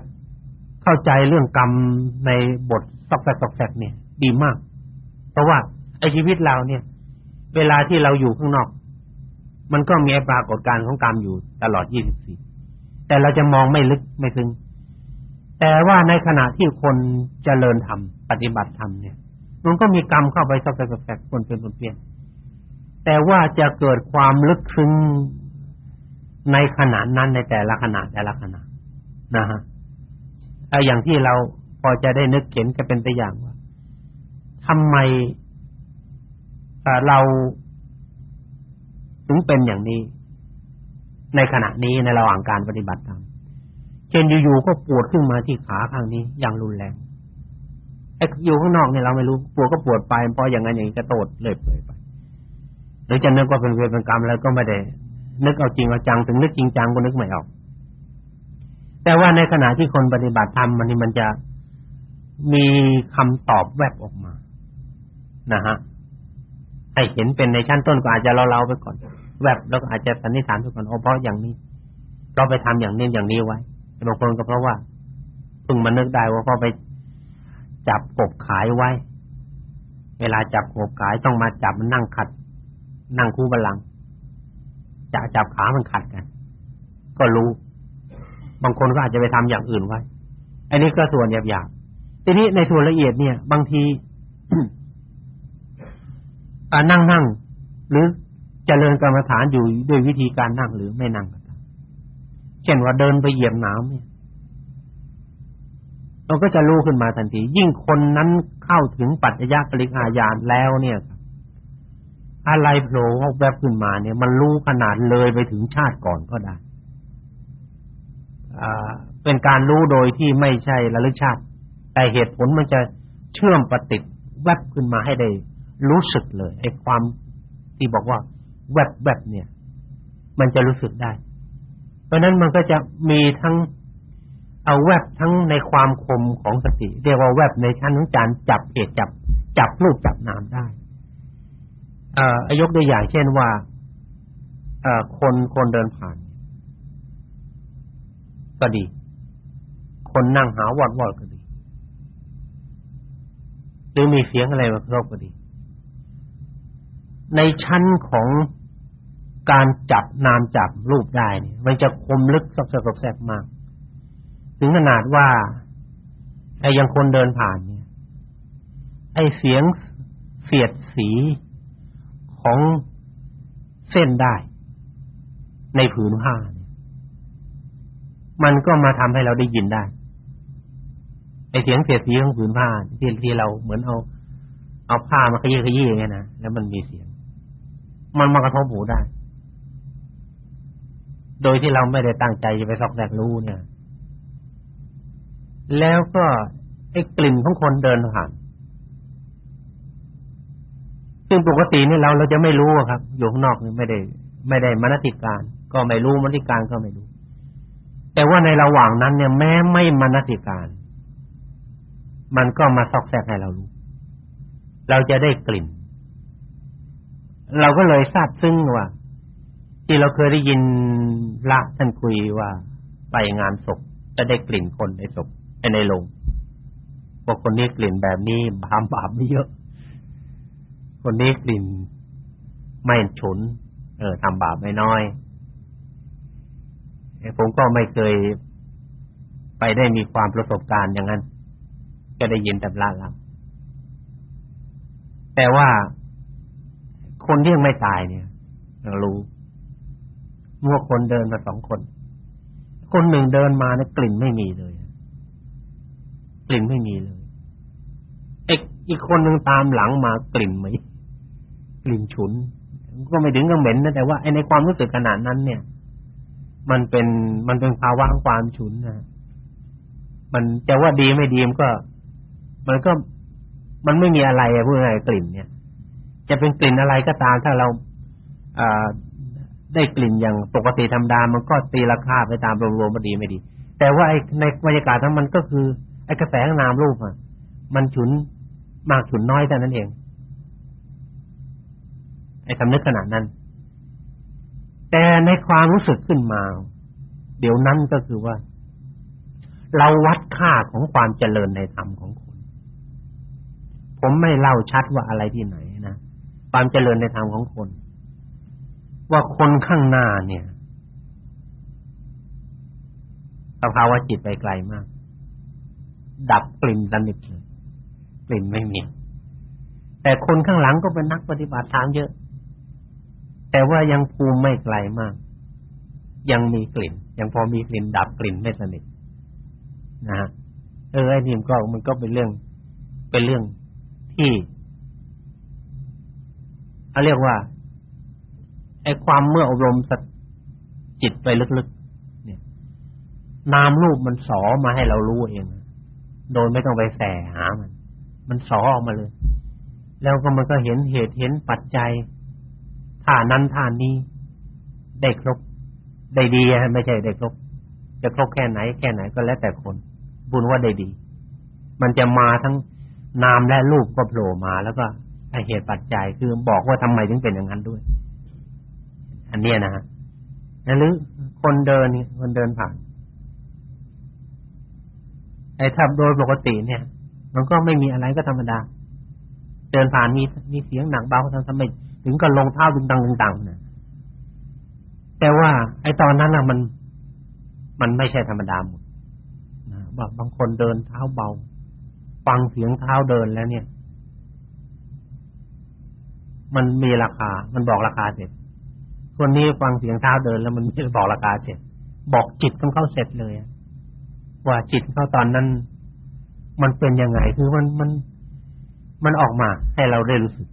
เข้าใจเรื่องกรรมในบทซอกแซกซอกแซกเนี่ย ดีมาก เพราะว่าไอชีวิตเราเนี่ย เวลาที่เราอยู่ข้างนอก มันก็มีปรากฏการณ์ของกรรมอยู่ตลอด 24 แต่เราจะมองไม่ลึกไม่ซึ้งแต่ว่าในขณะที่คนเจริญธรรมปฏิบัติธรรมเนี่ย มันก็มีกรรมเข้าไปซอกแซกแซกคนเป็นคนเปลี่ยน แต่ว่าจะเกิดความลึกซึ้งในขณะนั้นในแต่ละขณะแต่ละขณะนะฮะ อ้อย่างที่เราพอจะได้นึกเห็นก็เป็นตัวอย่างว่าทำไมเราถึงเป็นอย่างนี้ ในขณะนี้ในระหว่างการปฏิบัติธรรมเช่นอยู่ๆก็ปวดขึ้นมาที่ขาข้างนี้อย่างรุนแรงไอ้อยู่ข้างนอกเนี่ยเราไม่รู้ปวดก็ปวดไปพราะอย่างนั้นอย่างนี้ก็โตดเลยเปื่อยไปหรือจะนึกว่าเป็นเวรเป็นกรรมแล้วก็ไม่ได้นึกเอาจริงเอาจังถึงนึกจริงจังก็นึกไม่ออก แต่ว่าในขณะที่คนปฏิบัติธรรมมันนี่มันจะมีคำตอบแวบออกมา นะฮะให้เห็นเป็นในชั้นต้นก็อาจจะเราๆไปก่อน แวบแล้วก็อาจจะสันนิษฐานไปก่อนเพราะอย่างนี้ เราไปทำอย่างนี้อย่างนี้ไว้บางคนก็เพราะว่าเพิ่งมานึกได้ว่าพอไปจับกบขายไว้ เวลาจับกบขายต้องมาจับมันนั่งขัด นั่งคู่บัลลังจะจับขามันขัดกัน ก็รู้ บางคนก็อาจจะไปทำอย่างอื่นไว้ อันนี้ก็ส่วนหยาบๆทีนี้ในส่วนละเอียดเนี่ย บางทีนั่งนั่งหรือเจริญกรรมฐานอยู่ด้วยวิธีการนั่งหรือไม่นั่งก็ตามเช่นว่าเดินไปเหยียบน้ำเนี่ยเราก็จะรู้ขึ้นมาทันที ยิ่งคนนั้นเข้าถึงปัจจยปริอาญาณแล้วเนี่ยอะไรโผล่ออกแวบขึ้นมาเนี่ย มันรู้ขนาดเลยไปถึงชาติก่อนก็ได้ เป็นการรู้โดยที่ไม่ใช่ระลึกชาติ แต่เหตุผลมันจะเชื่อมปฏิติแวบขึ้นมาให้ได้รู้สึกเลยไอ้ความที่บอกว่าแวบแวบเนี่ย มันจะรู้สึกได้ เพราะนั้นมันก็จะมีทั้งเอาแวบทั้งในความคมของสติ เรียกว่าแวบในชั้นของการจับเหตุจับ จับรูปจับนามได้ เอ่อยกตัวอย่างเช่นว่า เอ่อคนคนเดินผ่าน ก็ดี คนนั่งหาวอดวอดก็ดี หรือมีเสียงอะไรมากระทบก็ดี ในชั้นของการจับนามจับรูปได้เนี่ยมันจะคมลึกซอกซอกแซกมาก ถึงขนาดว่า ไอ้ยังคนเดินผ่านเนี่ย ไอ้เสียงเสียดสีของเส้นได้ ในผืนผ้าเนี่ย มันก็มาทำให้เราได้ยินได้ไอเสียงเสียดสีของผืนผ้าที่ที่เราเหมือนเอา เอาผ้ามาขยี้ขยี้อย่างเงี้ยนะแล้วมันมีเสียง มันมากระทบหูได้ โดยที่เราไม่ได้ตั้งใจจะไปซอกแซกรู้เนี่ย แล้วก็ไอ้กลิ่นของคนเดินผ่านซึ่งปกตินี่เราเราจะไม่รู้ครับอยู่ข้างนอกนี่ไม่ได้ ไม่ได้มนติการ ก็ไม่รู้มนติการก็ไม่รู้ แต่ว่าในระหว่างนั้นเนี่ยแม้ไม่มนติการ มันก็มาซอกแซกให้เรารู้ เราจะได้กลิ่น เราก็เลยทราบซึ้งว่า ที่เราเคยได้ยินละท่านคุยว่าไปงานศพจะได้กลิ่นคนในศพในโรงพวกคนนี้กลิ่นแบบนี้บาปบาปไม่เยอะ คนนี้กลิ่นไม่ฉุน เออทำบาปไม่น้อย ผมก็ไม่เคยไปได้มีความประสบการณ์อย่างนั้น ก็ได้ยินแต่ละลับแต่ว่าคนที่ยังไม่ตายเนี่ยรู้เมื่อคนเดินมาสองคน คนหนึ่งเดินมาเนี่ยกลิ่นไม่มีเลยกลิ่นไม่มีเลยอีกอีกคนหนึ่งตามหลังมากลิ่นไหมกลิ่นฉุน ก็ไม่ถึงกับเหม็นนะแต่ว่าไอในความรู้สึกขนาดนั้นเนี่ย มันเป็นมันเป็นภาวะของความฉุนนะมันจะว่าดีไม่ดีมันก็ มันก็มันไม่มีอะไรพูดง่ายกลิ่น เนี่ย จะเป็นกลิ่นอะไรก็ตามถ้าเราอ่าได้กลิ่นอย่างปกติธรรมดามันก็ตีราคาไปตามรวมๆมาดีไม่ดี แต่ว่าไอ้ในบรรยากาศนั้นมันก็คือไอ้กระแสนามรูปอะมันฉุนมากฉุนน้อยแต่นั้นเอง ไอ้สำนึกขนาดนั้น แต่ในความรู้สึกขึ้นมา เดี๋ยวนั้นก็คือว่า เราวัดค่าของความเจริญในธรรมของคนผมไม่เล่าชัดว่าอะไรที่ไหนนะความเจริญในธรรมของคน ว่าคนข้างหน้าเนี่ยสภาวะจิตไปไกลมาก ดับกลิ่นสนิทเลยกลิ่นไม่มีแต่คนข้างหลังก็เป็นนักปฏิบัติธรรมเยอะ แต่ว่ายังภูมิไม่ไกลมาก ยังมีกลิ่น ยังพอมีกลิ่นดับกลิ่นไม่สนิทนะฮะเออไอ้นี่มันก็มันก็เป็นเรื่อง เป็นเรื่องที่เขาเรียกว่าไอ้ความเมื่ออบรมสจิตไปลึกๆเนี่ย นามรูปมันสอมาให้เรารู้เองโดยไม่ต้องไปแสหามัน มันสอออกมาเลย แล้วก็มันก็เห็นเหตุเห็นปัจจัย ท่านั้นท่านนี้ได้ครบได้ดีไม่ใช่ได้ครบจะครบแค่ไหน แค่ไหนก็แล้วแต่คน บุญว่าได้ดี มันจะมาทั้งนามและรูปก็โผล่มาแล้วก็เหตุปัจจัยคือบอกว่าทำไมถึงเป็นอย่างนั้นด้วย อันนี้นะฮะหรือคนเดินคนเดินผ่านไอ้ถ้าโดยปกติเนี่ย มันก็ไม่มีอะไรก็ธรรมดา เดินผ่านมีมีเสียงหนักเบาทำทำไม ถึงกับลงเท้าดึงดังดึงดังนะแต่ว่าไอ้ตอนนั้นน่ะมัน มันไม่ใช่ธรรมดาหมดนะว่าบางคนเดินเท้าเบา ฟังเสียงเท้าเดินแล้วเนี่ย มันมีราคา มันบอกราคาเสร็จคนนี้ฟังเสียงเท้าเดินแล้วมันไม่บอกราคาเสร็จบอกจิตของเขาเสร็จเลยว่าจิตเขาตอนนั้น มันเป็นยังไงคือมันมันมันออกมาให้เราได้รู้สึก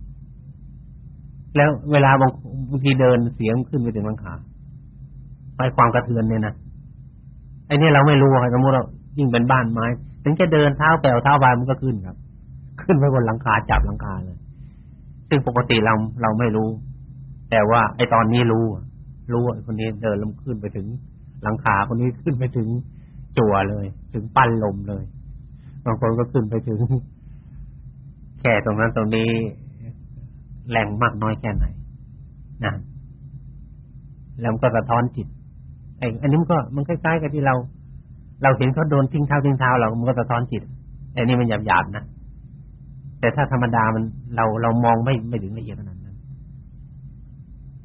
แล้วเวลาบางบางทีเดินเสียงขึ้นไปถึงหลังคาไปความกระเทือนเนี่ยนะไอ้นี่เราไม่รู้ครับสมมติเรายิ่งเป็นบ้านไม้ถึงจะเดินเท้าแปลวเท้าบานมันก็ขึ้นครับ ขึ้นไปบนหลังคาจับหลังคาเลย ซึ่งปกติเราเราไม่รู้ แต่ว่าไอ้ตอนนี้รู้รู้ว่าคนนี้เดินลงขึ้นไปถึงหลังคาคนนี้ขึ้นไปถึงจั่วเลย ถึงปั้นลมเลยบางคนก็ขึ้นไปถึงแค่ตรงนั้นตรงนี้ แรงมากน้อยแค่ไหนนะแล้วมันก็สะท้อนจิตไอ้อันนี้มันก็มันคล้ายๆกับที่เรา เราเห็นเขาโดนทิ้งเท้าทิ้งเท้าเรามันก็สะท้อนจิตไอ้นี่มันหยาบๆนะแต่ถ้าธรรมดามันเราเรามองไม่ไม่ถึงละเอียดขนาดนั้น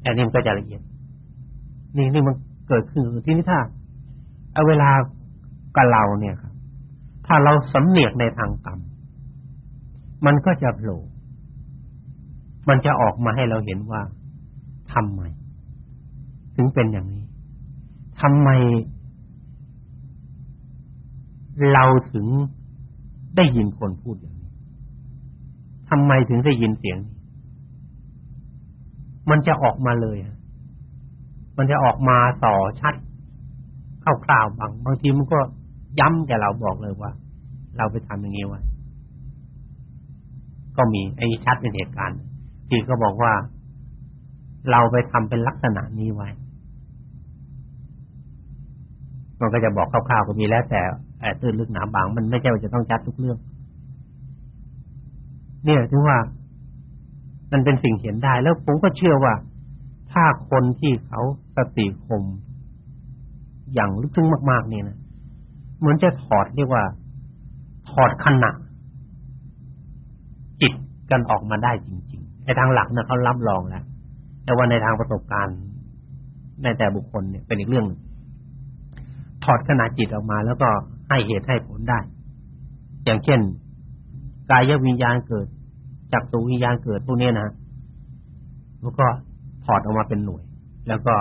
อันนี้มันก็จะละเอียด นี่นี่มันเกิดขึ้นที่นี่ถ้าเอาเวลากับเราเนี่ยครับ ถ้าเราสำเนียกในทางกรรมมันก็จะโผล่ มันจะออกมาให้เราเห็นว่าทำไม ถึงเป็นอย่างนี้ทำไม เราถึงได้ยินคนพูดอย่างนี้ทำไมถึงได้ยินเสียง มันจะออกมาเลยมันจะออกมาต่อชัดคร่าวๆบางบางทีมันก็ย้ำแกเราบอกเลยว่า เราไปทำอย่างนี้ไว้ก็มีไอ้ชัดเป็นเหตุการณ์ีก็บอกว่า เราไปทำเป็นลักษณะนี้ไว้ มันก็จะบอกคร่าวๆก็มีแล้ว แต่แต่ตื้นลึกหนาบาง มันไม่ใช่ว่าจะต้องชัดทุกเรื่อง เนี่ยถึงว่า มันเป็นสิ่งเห็นได้ แล้วผมก็เชื่อว่า ถ้าคนที่เขาสติคม อย่างลึกซึ้งมากๆเนี่ยนะเหมือนจะถอดเรียกว่า ถอดขณะจิตกันออกมาได้จริงๆ ในทางหลักนะเขารับรองแล้วแต่ว่าในทางประสบการณ์ในแต่บุคคลเนี่ยเป็นอีกเรื่องถอดขณะจิตออกมา แล้วก็ให้เหตุให้ผลได้ อย่างเช่น กายวิญญาณเกิดจักรวิญญาณเกิดพวกนี้นะแล้วก็ถอดออกมาเป็นหน่วย แล้วก็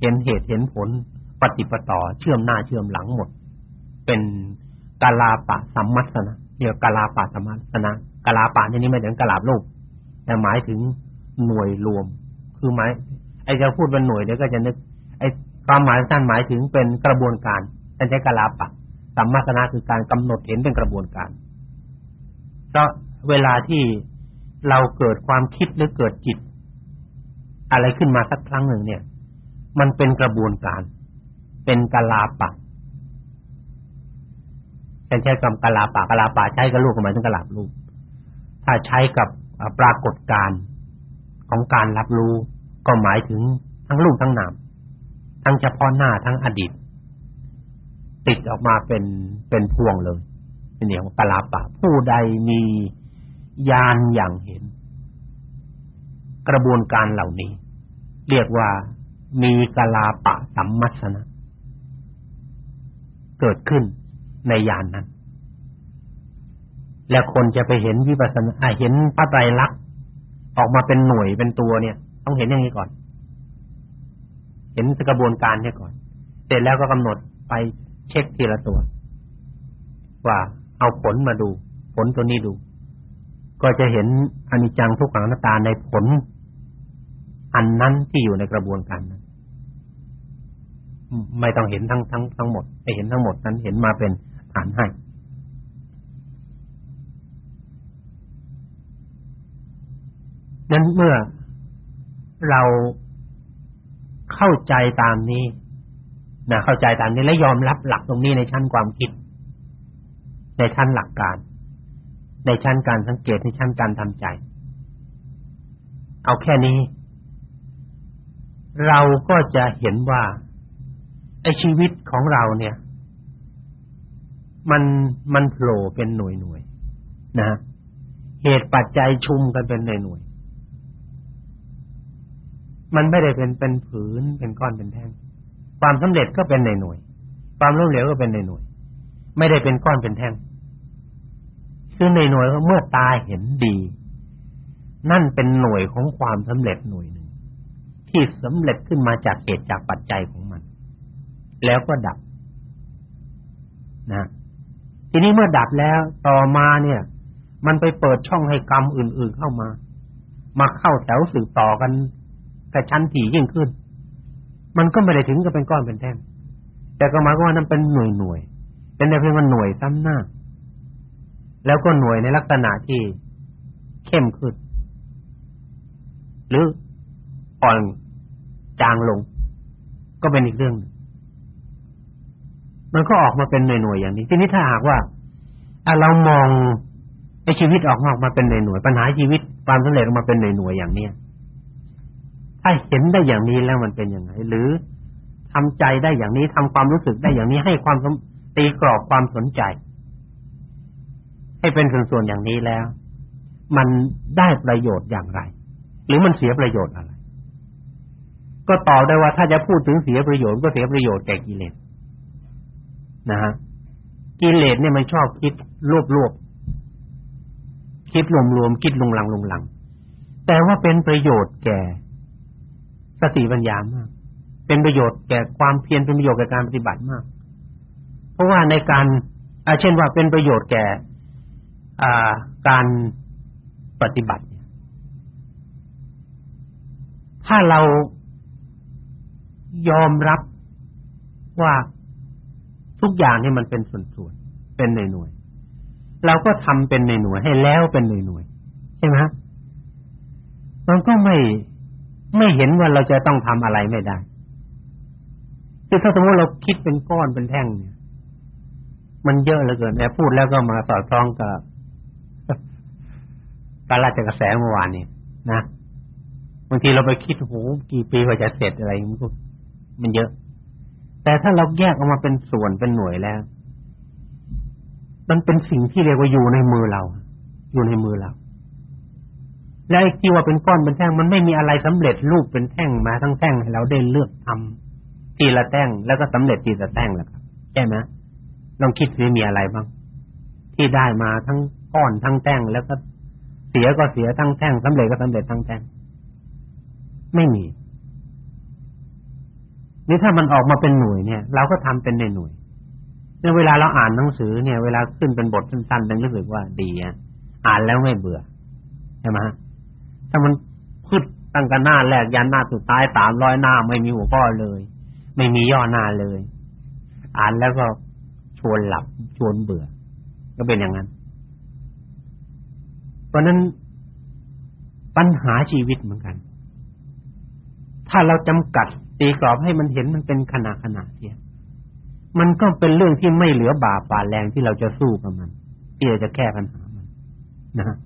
เห็นเหตุเห็นผลปฏิปต่อเชื่อมหน้าเชื่อมหลังหมด เป็นกาลาปะสัมมัสนะเรียกกาลาปะสัมมัสนะกาลาปะนี่ไม่ถึงกาลาบโลก แต่หมายถึงหน่วยรวม คือหมายไอ้จะพูดเป็นหน่วยเดี๋ยวก็จะนึก ไอ้ความหมายสั้นหมายถึงเป็นกระบวนการแต่ใช้กลาปะสัมมาสนะคือการกำหนดเห็นเป็นกระบวนการก็เวลาที่เราเกิดความคิดหรือเกิดจิต อะไรขึ้นมาสักครั้งหนึ่งเนี่ย มันเป็นกระบวนการ เป็นกลาปะใช้คำกลาปะกลาปะใช้กับลูกหมายถึงกลาบลูกถ้าใช้กับ ปรากฏการณ์ของการรับรู้ก็หมายถึงทั้งรูปทั้งนามทั้งเฉพาะหน้าทั้งอดีต ติดออกมาเป็นเป็นพวงเลยนี่ของปลาปะ ผู้ใดมีญาณอย่างเห็น กระบวนการเหล่านี้ เรียกว่ามีกลาปะสัมมัสนะ เกิดขึ้นในญาณนนั้น แล้วคนจะไปเห็นวิปัสสนาเห็นพระไตรลักษณ์ออกมาเป็นหน่วยเป็นตัวเนี่ย ต้องเห็นอย่างนี้ก่อน เห็นกระบวนการเนี่ยก่อน เสร็จแล้วก็กำหนดไปเช็คทีละตัว ว่าเอาผลมาดู ผลตัวนี้ดู ก็จะเห็นอนิจจังทุกขังนาตาในผล อันนั้นที่อยู่ในกระบวนการนั้นไม่ต้องเห็นทั้งทั้งทั้งหมดไปเห็นทั้งหมดนั้นเห็นมาเป็นฐานให้ นั้นเมื่อเราเข้าใจตามนี้นะเข้าใจตามนี้และยอมรับหลักตรงนี้ในชั้นความคิด ในชั้นหลักการ ในชั้นการสังเกตในชั้นการทำใจ เอาแค่นี้ เราก็จะเห็นว่าไอชีวิตของเราเนี่ย มันมันโผล่เป็นหน่วยหน่วยนะเหตุปัจจัยชุมกันเป็นหน่วยหน่วย มันไม่ได้เป็นเป็นผืนเป็นก้อนเป็นแท่งความสำเร็จก็เป็นในหน่วย ความล้มเหลวก็เป็นในหน่วย ไม่ได้เป็นก้อนเป็นแท่งซึ่งในหน่วยเมื่อตาเห็นดี นั่นเป็นหน่วยของความสำเร็จหน่วยหนึ่งที่สำเร็จขึ้นมาจากเหตุจากปัจจัยของมัน แล้วก็ดับ นะ ทีนี้เมื่อดับแล้วต่อมาเนี่ย มันไปเปิดช่องให้กรรมอื่น ๆเข้ามา มาเข้าแถวสืบต่อกัน กระชั้นถี่ยิ่งขึ้น มันก็ไม่ได้ถึงกับเป็นก้อนเป็นแท่งแต่ก็หมายว่านั้นเป็นหน่วยหน่วยเป็นแต่เพียงว่าหน่วยซ้ำหน้า แล้วก็หน่วยในลักษณะที่เข้มขึ้น หรืออ่อนจางลง ก็เป็นอีกเรื่อง มันก็ออกมาเป็นหน่วยๆอย่างนี้ ทีนี้ถ้าหากว่าเรามองไอ้ชีวิตออกมาออกมาเป็นหน่วยๆปัญหาชีวิตความสำเร็จออกมาเป็นหน่วยๆอย่างเนี้ย ถ้าเห็นได้อย่างนี้แล้วมันเป็นยังไงหรือทำใจได้อย่างนี้ทำความรู้สึกได้อย่างนี้ให้ความตีกรอบความสนใจ ให้เป็นส่วนๆอย่างนี้แล้ว มันได้ประโยชน์อย่างไร หรือมันเสียประโยชน์อะไร ก็ตอบได้ว่าถ้าจะพูดถึงเสียประโยชน์ก็เสียประโยชน์แก่กิเลสนะฮะกิเลสเนี่ยมันชอบคิดรวบๆคิดรวมๆคิดลงหลังลงหลังแต่ว่าเป็นประโยชน์แก่ สติปัญญามาก เป็นประโยชน์แก่ความเพียรเป็นประโยชน์แก่การปฏิบัติมาก เพราะว่าในการเช่นว่าเป็นประโยชน์แก่อ่าการปฏิบัติ ถ้าเรายอมรับว่าทุกอย่างนี่มันเป็นส่วนๆ เป็นหน่วยๆ เราก็ทำเป็นหน่วยๆ ให้แล้วเป็นหน่วยๆ ใช่ไหมมันก็ไม่ ไม่เห็นว่าเราจะต้องทำอะไรไม่ได้คือถ้าสมมติเราคิดเป็นก้อนเป็นแท่งเนี่ย มันเยอะเหลือเกินแอบพูดแล้วก็มาสอดคล้องกับการราชกระแสเมื่อวานนี้นะบางทีเราไปคิดโหกี่ปีกว่าจะเสร็จอะไรมันก็มันเยอะ แต่ถ้าเราแยกออกมาเป็นส่วนเป็นหน่วยแล้ว มันเป็นสิ่งที่เรียกว่าอยู่ในมือเรา อยู่ในมือเรา และไอ้ที่ว่าเป็นก้อนเป็นแท่งมันไม่มีอะไรสำเร็จรูปเป็นแท่งมาทั้งแท่งให้เราได้เลือกทำทีละแท่งแล้วก็สำเร็จทีละแท่งแหละครับใช่ไหมลองคิดสิมีอะไรบ้างที่ได้มาทั้งก้อนทั้งแท่งแล้วก็เสียก็เสียทั้งแท่งสำเร็จก็สำเร็จทั้งแท่งไม่มีนี่ถ้ามันออกมาเป็นหน่วยเนี่ย เราก็ทำเป็นในหน่วยเนี่ยเวลาเราอ่านหนังสือเนี่ย เวลาขึ้นเป็นบทสั้นๆมันรู้สึกว่าดีอะอ่านแล้วไม่เบื่อใช่ไหม ถ้ามันพืดตั้งกันหน้าแรกยันหน้าสุดท้ายสามร้อยหน้าไม่มีหัวข้อเลย ไม่มีย่อหน้าเลย อ่านแล้วก็ชวนหลับชวนเบื่อ ก็เป็นอย่างนั้น เพราะนั้นปัญหาชีวิตเหมือนกัน ถ้าเราจำกัดตีกรอบให้มันเห็นมันเป็นขนาดขนาดเทียมันก็เป็นเรื่องที่ไม่เหลือบาปป่าแรงที่เราจะสู้กับมันที่จะแก้ปัญหามันนะ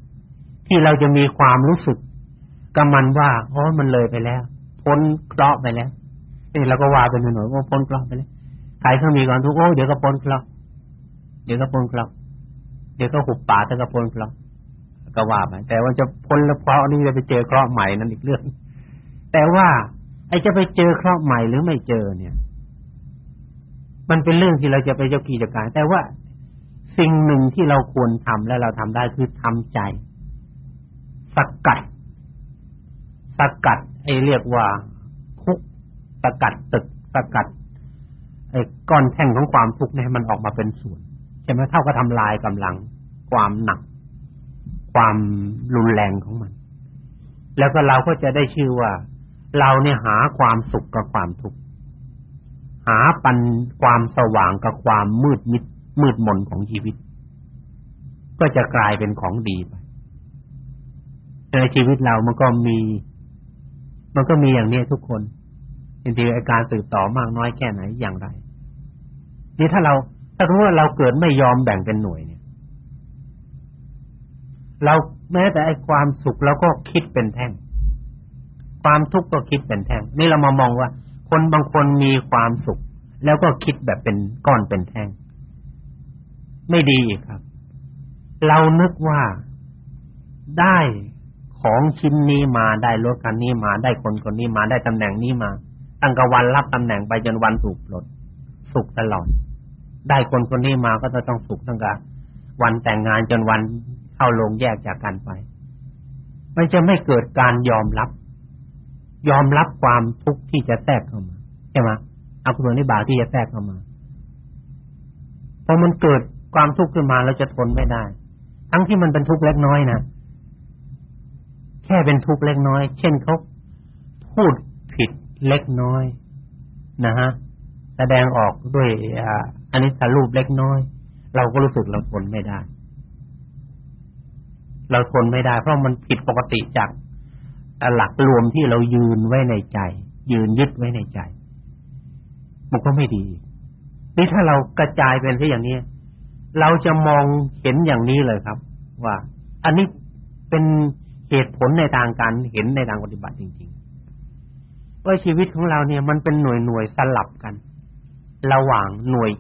ที่เราจะมีความรู้สึก กับมันว่าอ๋อมันเลยไปแล้ว พ้นเคราะห์ไปแล้วนี่เราก็ว่าเป็นหน่อยว่าพ้นเคราะห์ไปแล้วใครเขามีความทุกข์โอ้เดี๋ยวก็พ้นเคราะห์เดี๋ยวก็พ้นเคราะห์เดี๋ยวก็หุบป่าถ้าก็พ้นเคราะห์ก็ว่าไปแต่ว่าจะพ้นแล้วเพราะห์นี่จะไปเจอเคราะห์ใหม่นั่นอีกเรื่อง แต่ว่า ไอ้จะไปเจอเคราะห์ใหม่หรือไม่เจอเนี่ย มันเป็นเรื่องที่เราจะไปเจ้ากี่จักการแต่ว่าสิ่งหนึ่งที่เราควรทำและเราทำได้คือทำใจสกัด สกัดไอ้เรียกว่าทุกสกัดตึกสกัดไอ้ก้อนแท่งของความทุกข์เนี่ยมันออกมาเป็นส่วนใช่ไหมเท่ากับทำลายกำลัง ความหนัก ความรุนแรงของมัน แล้วก็เราก็จะได้ชื่อว่า เราเนี่ยหาความสุขกับความทุกข์หาปันความสว่างกับความมืดมิด มืดมนของชีวิต ก็จะกลายเป็นของดีไปในชีวิตเรามันก็มี มันก็มีอย่างนี้ทุกคนจริงๆอาการสืบต่อมากน้อยแค่ไหนอย่างไร นี่ถ้าเราถ้ารู้ว่าเราเกิดไม่ยอมแบ่งเป็นหน่วยเนี่ย เราแม้แต่ไอ้ความสุขเราก็คิดเป็นแท่ง ความทุกข์ก็คิดเป็นแท่ง นี่เรามามองว่า คนบางคนมีความสุข แล้วก็คิดแบบเป็นก้อนเป็นแท่ง ไม่ดีครับ เรานึกว่าได้ ของชิ้นนี้มาได้รถคันนี้มาได้คนคนนี้มาได้ตำแหน่งนี้มา ตั้งแต่วันรับตำแหน่งไปจนวันถูกปลดสุขตลอด ได้คนคนนี้มาก็จะต้องสุขตั้งแต่วันแต่งงานจนวันเข้าลงแยกจากกันไป มันจะไม่เกิดการยอมรับ ยอมรับความทุกข์ที่จะแทรกเข้ามาใช่ไหมอกุศลนิบาตที่จะแทรกเข้ามาพอมันเกิดความทุกข์ขึ้นมาเราจะทนไม่ได้ ทั้งที่มันเป็นทุกข์เล็กน้อยนะ ค่เป็นทุกข์เล็กน้อย เช่นเขาพูดผิดเล็กน้อยนะฮะแสดงออกด้วยอันนี้สรูปเล็กน้อย เราก็รู้สึกเราทนไม่ได้ เราทนไม่ได้ เพราะมันผิดปกติจากหลักรวมที่เรายืนไว้ในใจ ยืนยึดไว้ในใจ มันก็ไม่ดีนี่ถ้าเรากระจายเป็นที่อย่างนี้เราจะมองเห็นอย่างนี้เลยครับ ว่า อันนี้เป็น เหตุผลในทางการเห็นในทางปฏิบัติจริงๆว่าชีวิตของเราเนี่ยมันเป็นหน่วยหน่วยสลับกัน ระหว่างหน่วย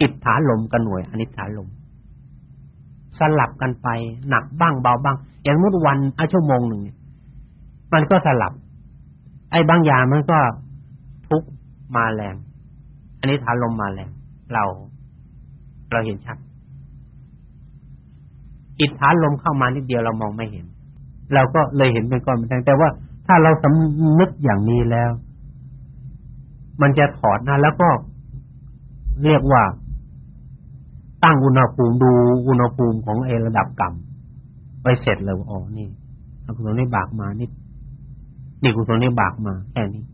อิทธาลมกับหน่วยอนิจฐาลมสลับกันไปหนักบ้างเบาบ้าง อย่างมุดวันอาชั่วโมงหนึ่งมันก็สลับ ไอ้บางอย่างมันก็ทุกมาแรงอันนี้ฐานลมมาแรงเรา เราเห็นชัดอิทธานลมเข้ามานิดเดียวเรามองไม่เห็น เราก็เลยเห็นเป็นก้อนเป็นแท่งแต่ว่าถ้าเราสำนึกอย่างนี้แล้ว มันจะถอดนะแล้วก็เรียกว่า ตั้งอุณหภูมิดูอุณหภูมิของเอระดับกรรมไปเสร็จเลยอ๋อนี่กุศลนี้บากมานี่นี่กุศลนี้บากมาแค่นี้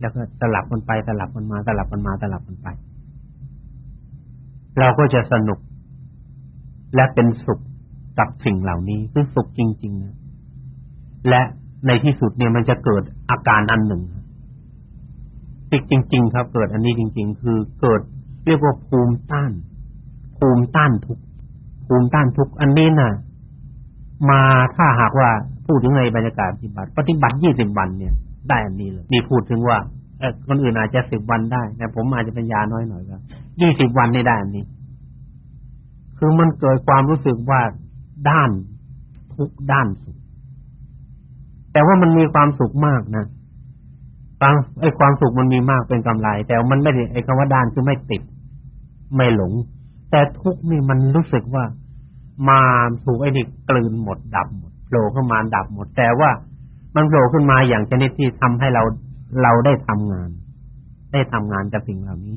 แล้วก็สลับกันไปสลับกันมาสลับกันมาสลับกันไป เราก็จะสนุกและเป็นสุขกับสิ่งเหล่านี้ซึ่งสุขจริง ๆ นะ และในที่สุดเนี่ยมันจะเกิดอาการอันหนึ่งจริง ๆ ครับ เกิดอันนี้จริง ๆ คือเกิดเรียกว่าภูมิต้าน ภูมิต้านทุกภูมิต้านทุกอันนี้น่ะ มาถ้าหากว่าพูดถึงในบรรยากาศปฏิบัติ ปฏิบัติยี่สิบวันเนี่ย ได้อันนี้เลยนี่พูดถึงว่าเออคนอื่นอาจจะสิบวันได้แต่ผมอาจจะเป็นยาน้อยหน่อยก็ยี่สิบวันนี่ได้อันนี้ คือมันเกิดความรู้สึกว่าด้านทุกด้านสุข แต่ว่ามันมีความสุขมากนะบางไอ้ความสุขมันมีมากเป็นกำไร แต่มันไม่ได้ไอ้คำว่าด้านคือไม่ติด ไม่หลง แต่ทุกนี่มันรู้สึกว่ามาถูกไอ้นี่กลืนหมดดับหมดโผล่ขึ้นมาดับหมด แต่ว่ามันโผล่ขึ้นมาอย่างชนิดที่ทำให้เราเราได้ทำงาน ได้ทำงานกับสิ่งเหล่านี้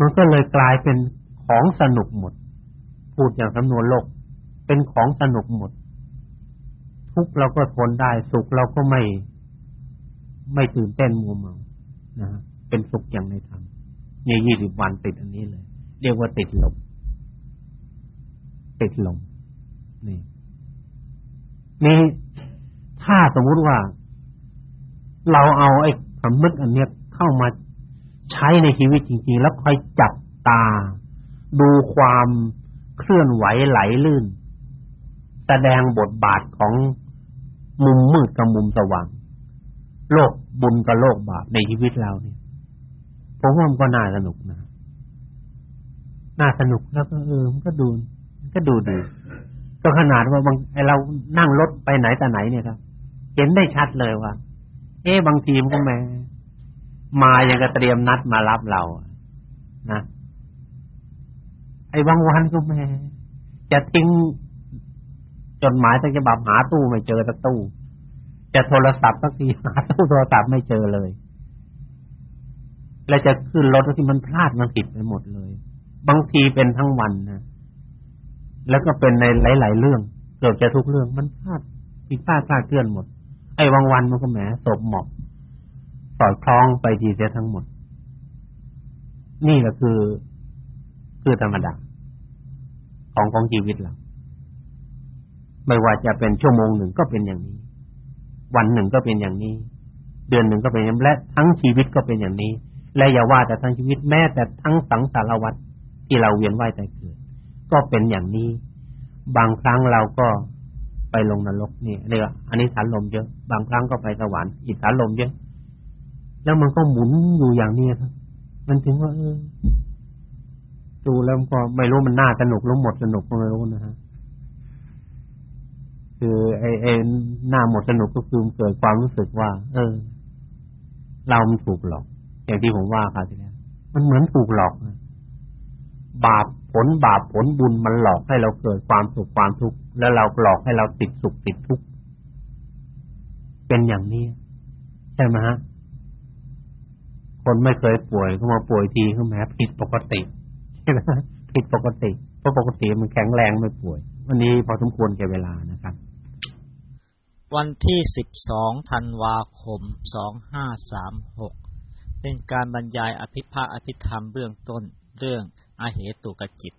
มันก็เลยกลายเป็นของสนุกหมด พูดอย่างสำนวนโลก เป็นของสนุกหมด ทุกเราก็ทนได้ สุขเราก็ไม่ไม่ตื่นเต้นมัวเมานะฮะเป็นสุขอย่างในธรรมเนี่ยยี่สิบวันติดอันนี้เลย เรียกว่าติดลมติดลมนี่นี่ถ้าสมมติว่า เราเอาไอ้สำนึกอันเนี้ยเข้ามาใช้ในชีวิตจริง ๆ แล้วคอยจับตา ดูความเคลื่อนไหวไหลลื่น แสดงบทบาทของ มุมมืดกับมุมสว่าง โลกบุญกับโลกบาปในชีวิตเราเนี่ยผมว่ามันก็น่าสนุกนะน่าสนุกแล้วก็เออมันก็ดูมันก็ดูดีก็ขนาดว่าบางไอเรานั่งรถไปไหนแต่ไหนเนี่ยครับเห็นได้ชัดเลยว่า เอ๊บางทีมันก็แม่มาอย่างกับเตรียมนัดมารับเรานะไอ้บางวันก็แม่จะทิ้ง จดหมายตั้งฉบับหาตู้ไม่เจอตะตู้จะโทรศัพท์สักทีหาตู้โทรศัพท์ไม่เจอเลย แล้วจะขึ้นรถที่มันพลาดมันผิดไปหมดเลย บางทีเป็นทั้งวันนะแล้วก็เป็นในหลาย ๆ เรื่อง เกือบจะทุกเรื่องมันพลาดผิดพลาดพลาดเคลื่อนหมด ไอ้บางวันมันก็แหมศพหมอบสอดคล้องไปดีเสียทั้งหมด นี่แหละคือคือธรรมดาของของชีวิตเรา ไม่ว่าจะเป็นชั่วโมงหนึ่งก็เป็นอย่างนี้ วันหนึ่งก็เป็นอย่างนี้ เดือนหนึ่งก็เป็นอย่างนี้และทั้งชีวิตก็เป็นอย่างนี้ และอย่าว่าแต่ทั้งชีวิตแม้แต่ทั้งสังสารวัฏที่เราเวียนว่ายตายเกิด ก็เป็นอย่างนี้ บางครั้งเราก็ไปลงนรกนี่เรียกอันนี้สารลมเยอะ บางครั้งก็ไปสวรรค์อีกสารลมเยอะ แล้วมันก็หมุนอยู่อย่างนี้ครับมันถึงว่าเออดูแล้วก็ไม่รู้มันน่าสนุกหรือหมดสนุกก็ไม่รู้นะฮะ คือไอ้ไอ้หน้าหมดสนุกก็คือเกิดความรู้สึกว่า เออ เรามันถูกหลอก อย่างที่ผมว่าครับทีนี้มันเหมือนถูกหลอกบาปผลบาปผลบุญมันหลอกให้เราเกิดความสุขความทุกข์แล้วเราหลอกให้เราติดสุขติดทุกข์เป็นอย่างนี้ ใช่ไหมฮะคนไม่เคยป่วยก็มาป่วยทีก็แม้ผิดปกติใช่ไหมผิดปกติเพราะปกติมันแข็งแรงไม่ป่วย วันนี้พอสมควรแก่เวลานะครับ วันที่สิบสองธันวาคมสองห้าสามหกเป็นการบรรยายอภิภาอภิธรรมเบื้องต้นเรื่องอาเหตุกจิต